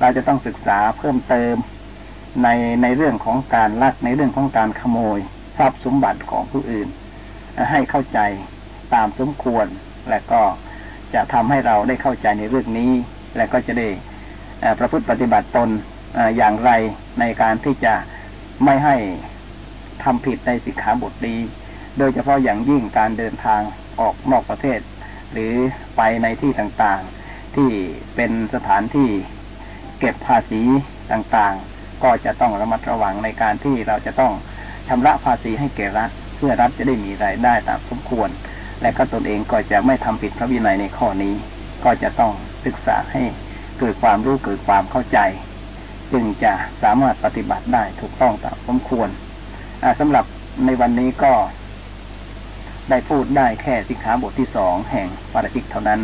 เราจะต้องศึกษาเพิ่มเติมในในเรื่องของการลักในเรื่องของการขโมยทรัพย์สมบัติของผู้อื่น ให้เข้าใจตามสมควร และก็จะทำให้เราได้เข้าใจในเรื่องนี้ และก็จะได้ประพฤติปฏิบัติตนอย่างไรในการที่จะไม่ให้ ทำผิดในสิกขาบทนี้ โดยเฉพาะอย่างยิ่งการเดินทางออกนอกประเทศ หรือไปในที่ต่างๆ ที่เป็นสถานที่เก็บภาษีต่างๆ ก็จะต้องระมัดระวังในการที่เราจะต้องชำระภาษีให้แก่รัฐเพื่อรัฐจะได้มีรายได้ตามสมควร และก็ตนเองก็จะไม่ทำผิดพระวินัยในข้อนี้ ก็จะต้องศึกษาให้เกิดความรู้เกิดความเข้าใจ จึงจะสามารถปฏิบัติได้ถูกต้องตามสมควร สำหรับในวันนี้ก็ได้พูดได้แค่สิกขาบทที่สองแห่งปาราชิกเท่านั้น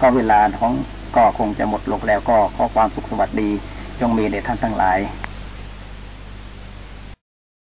ก็เวลาของก็คงจะหมดลงแล้วก็ขอความสุขสวัสดี จงมีแด่ท่านทั้งหลาย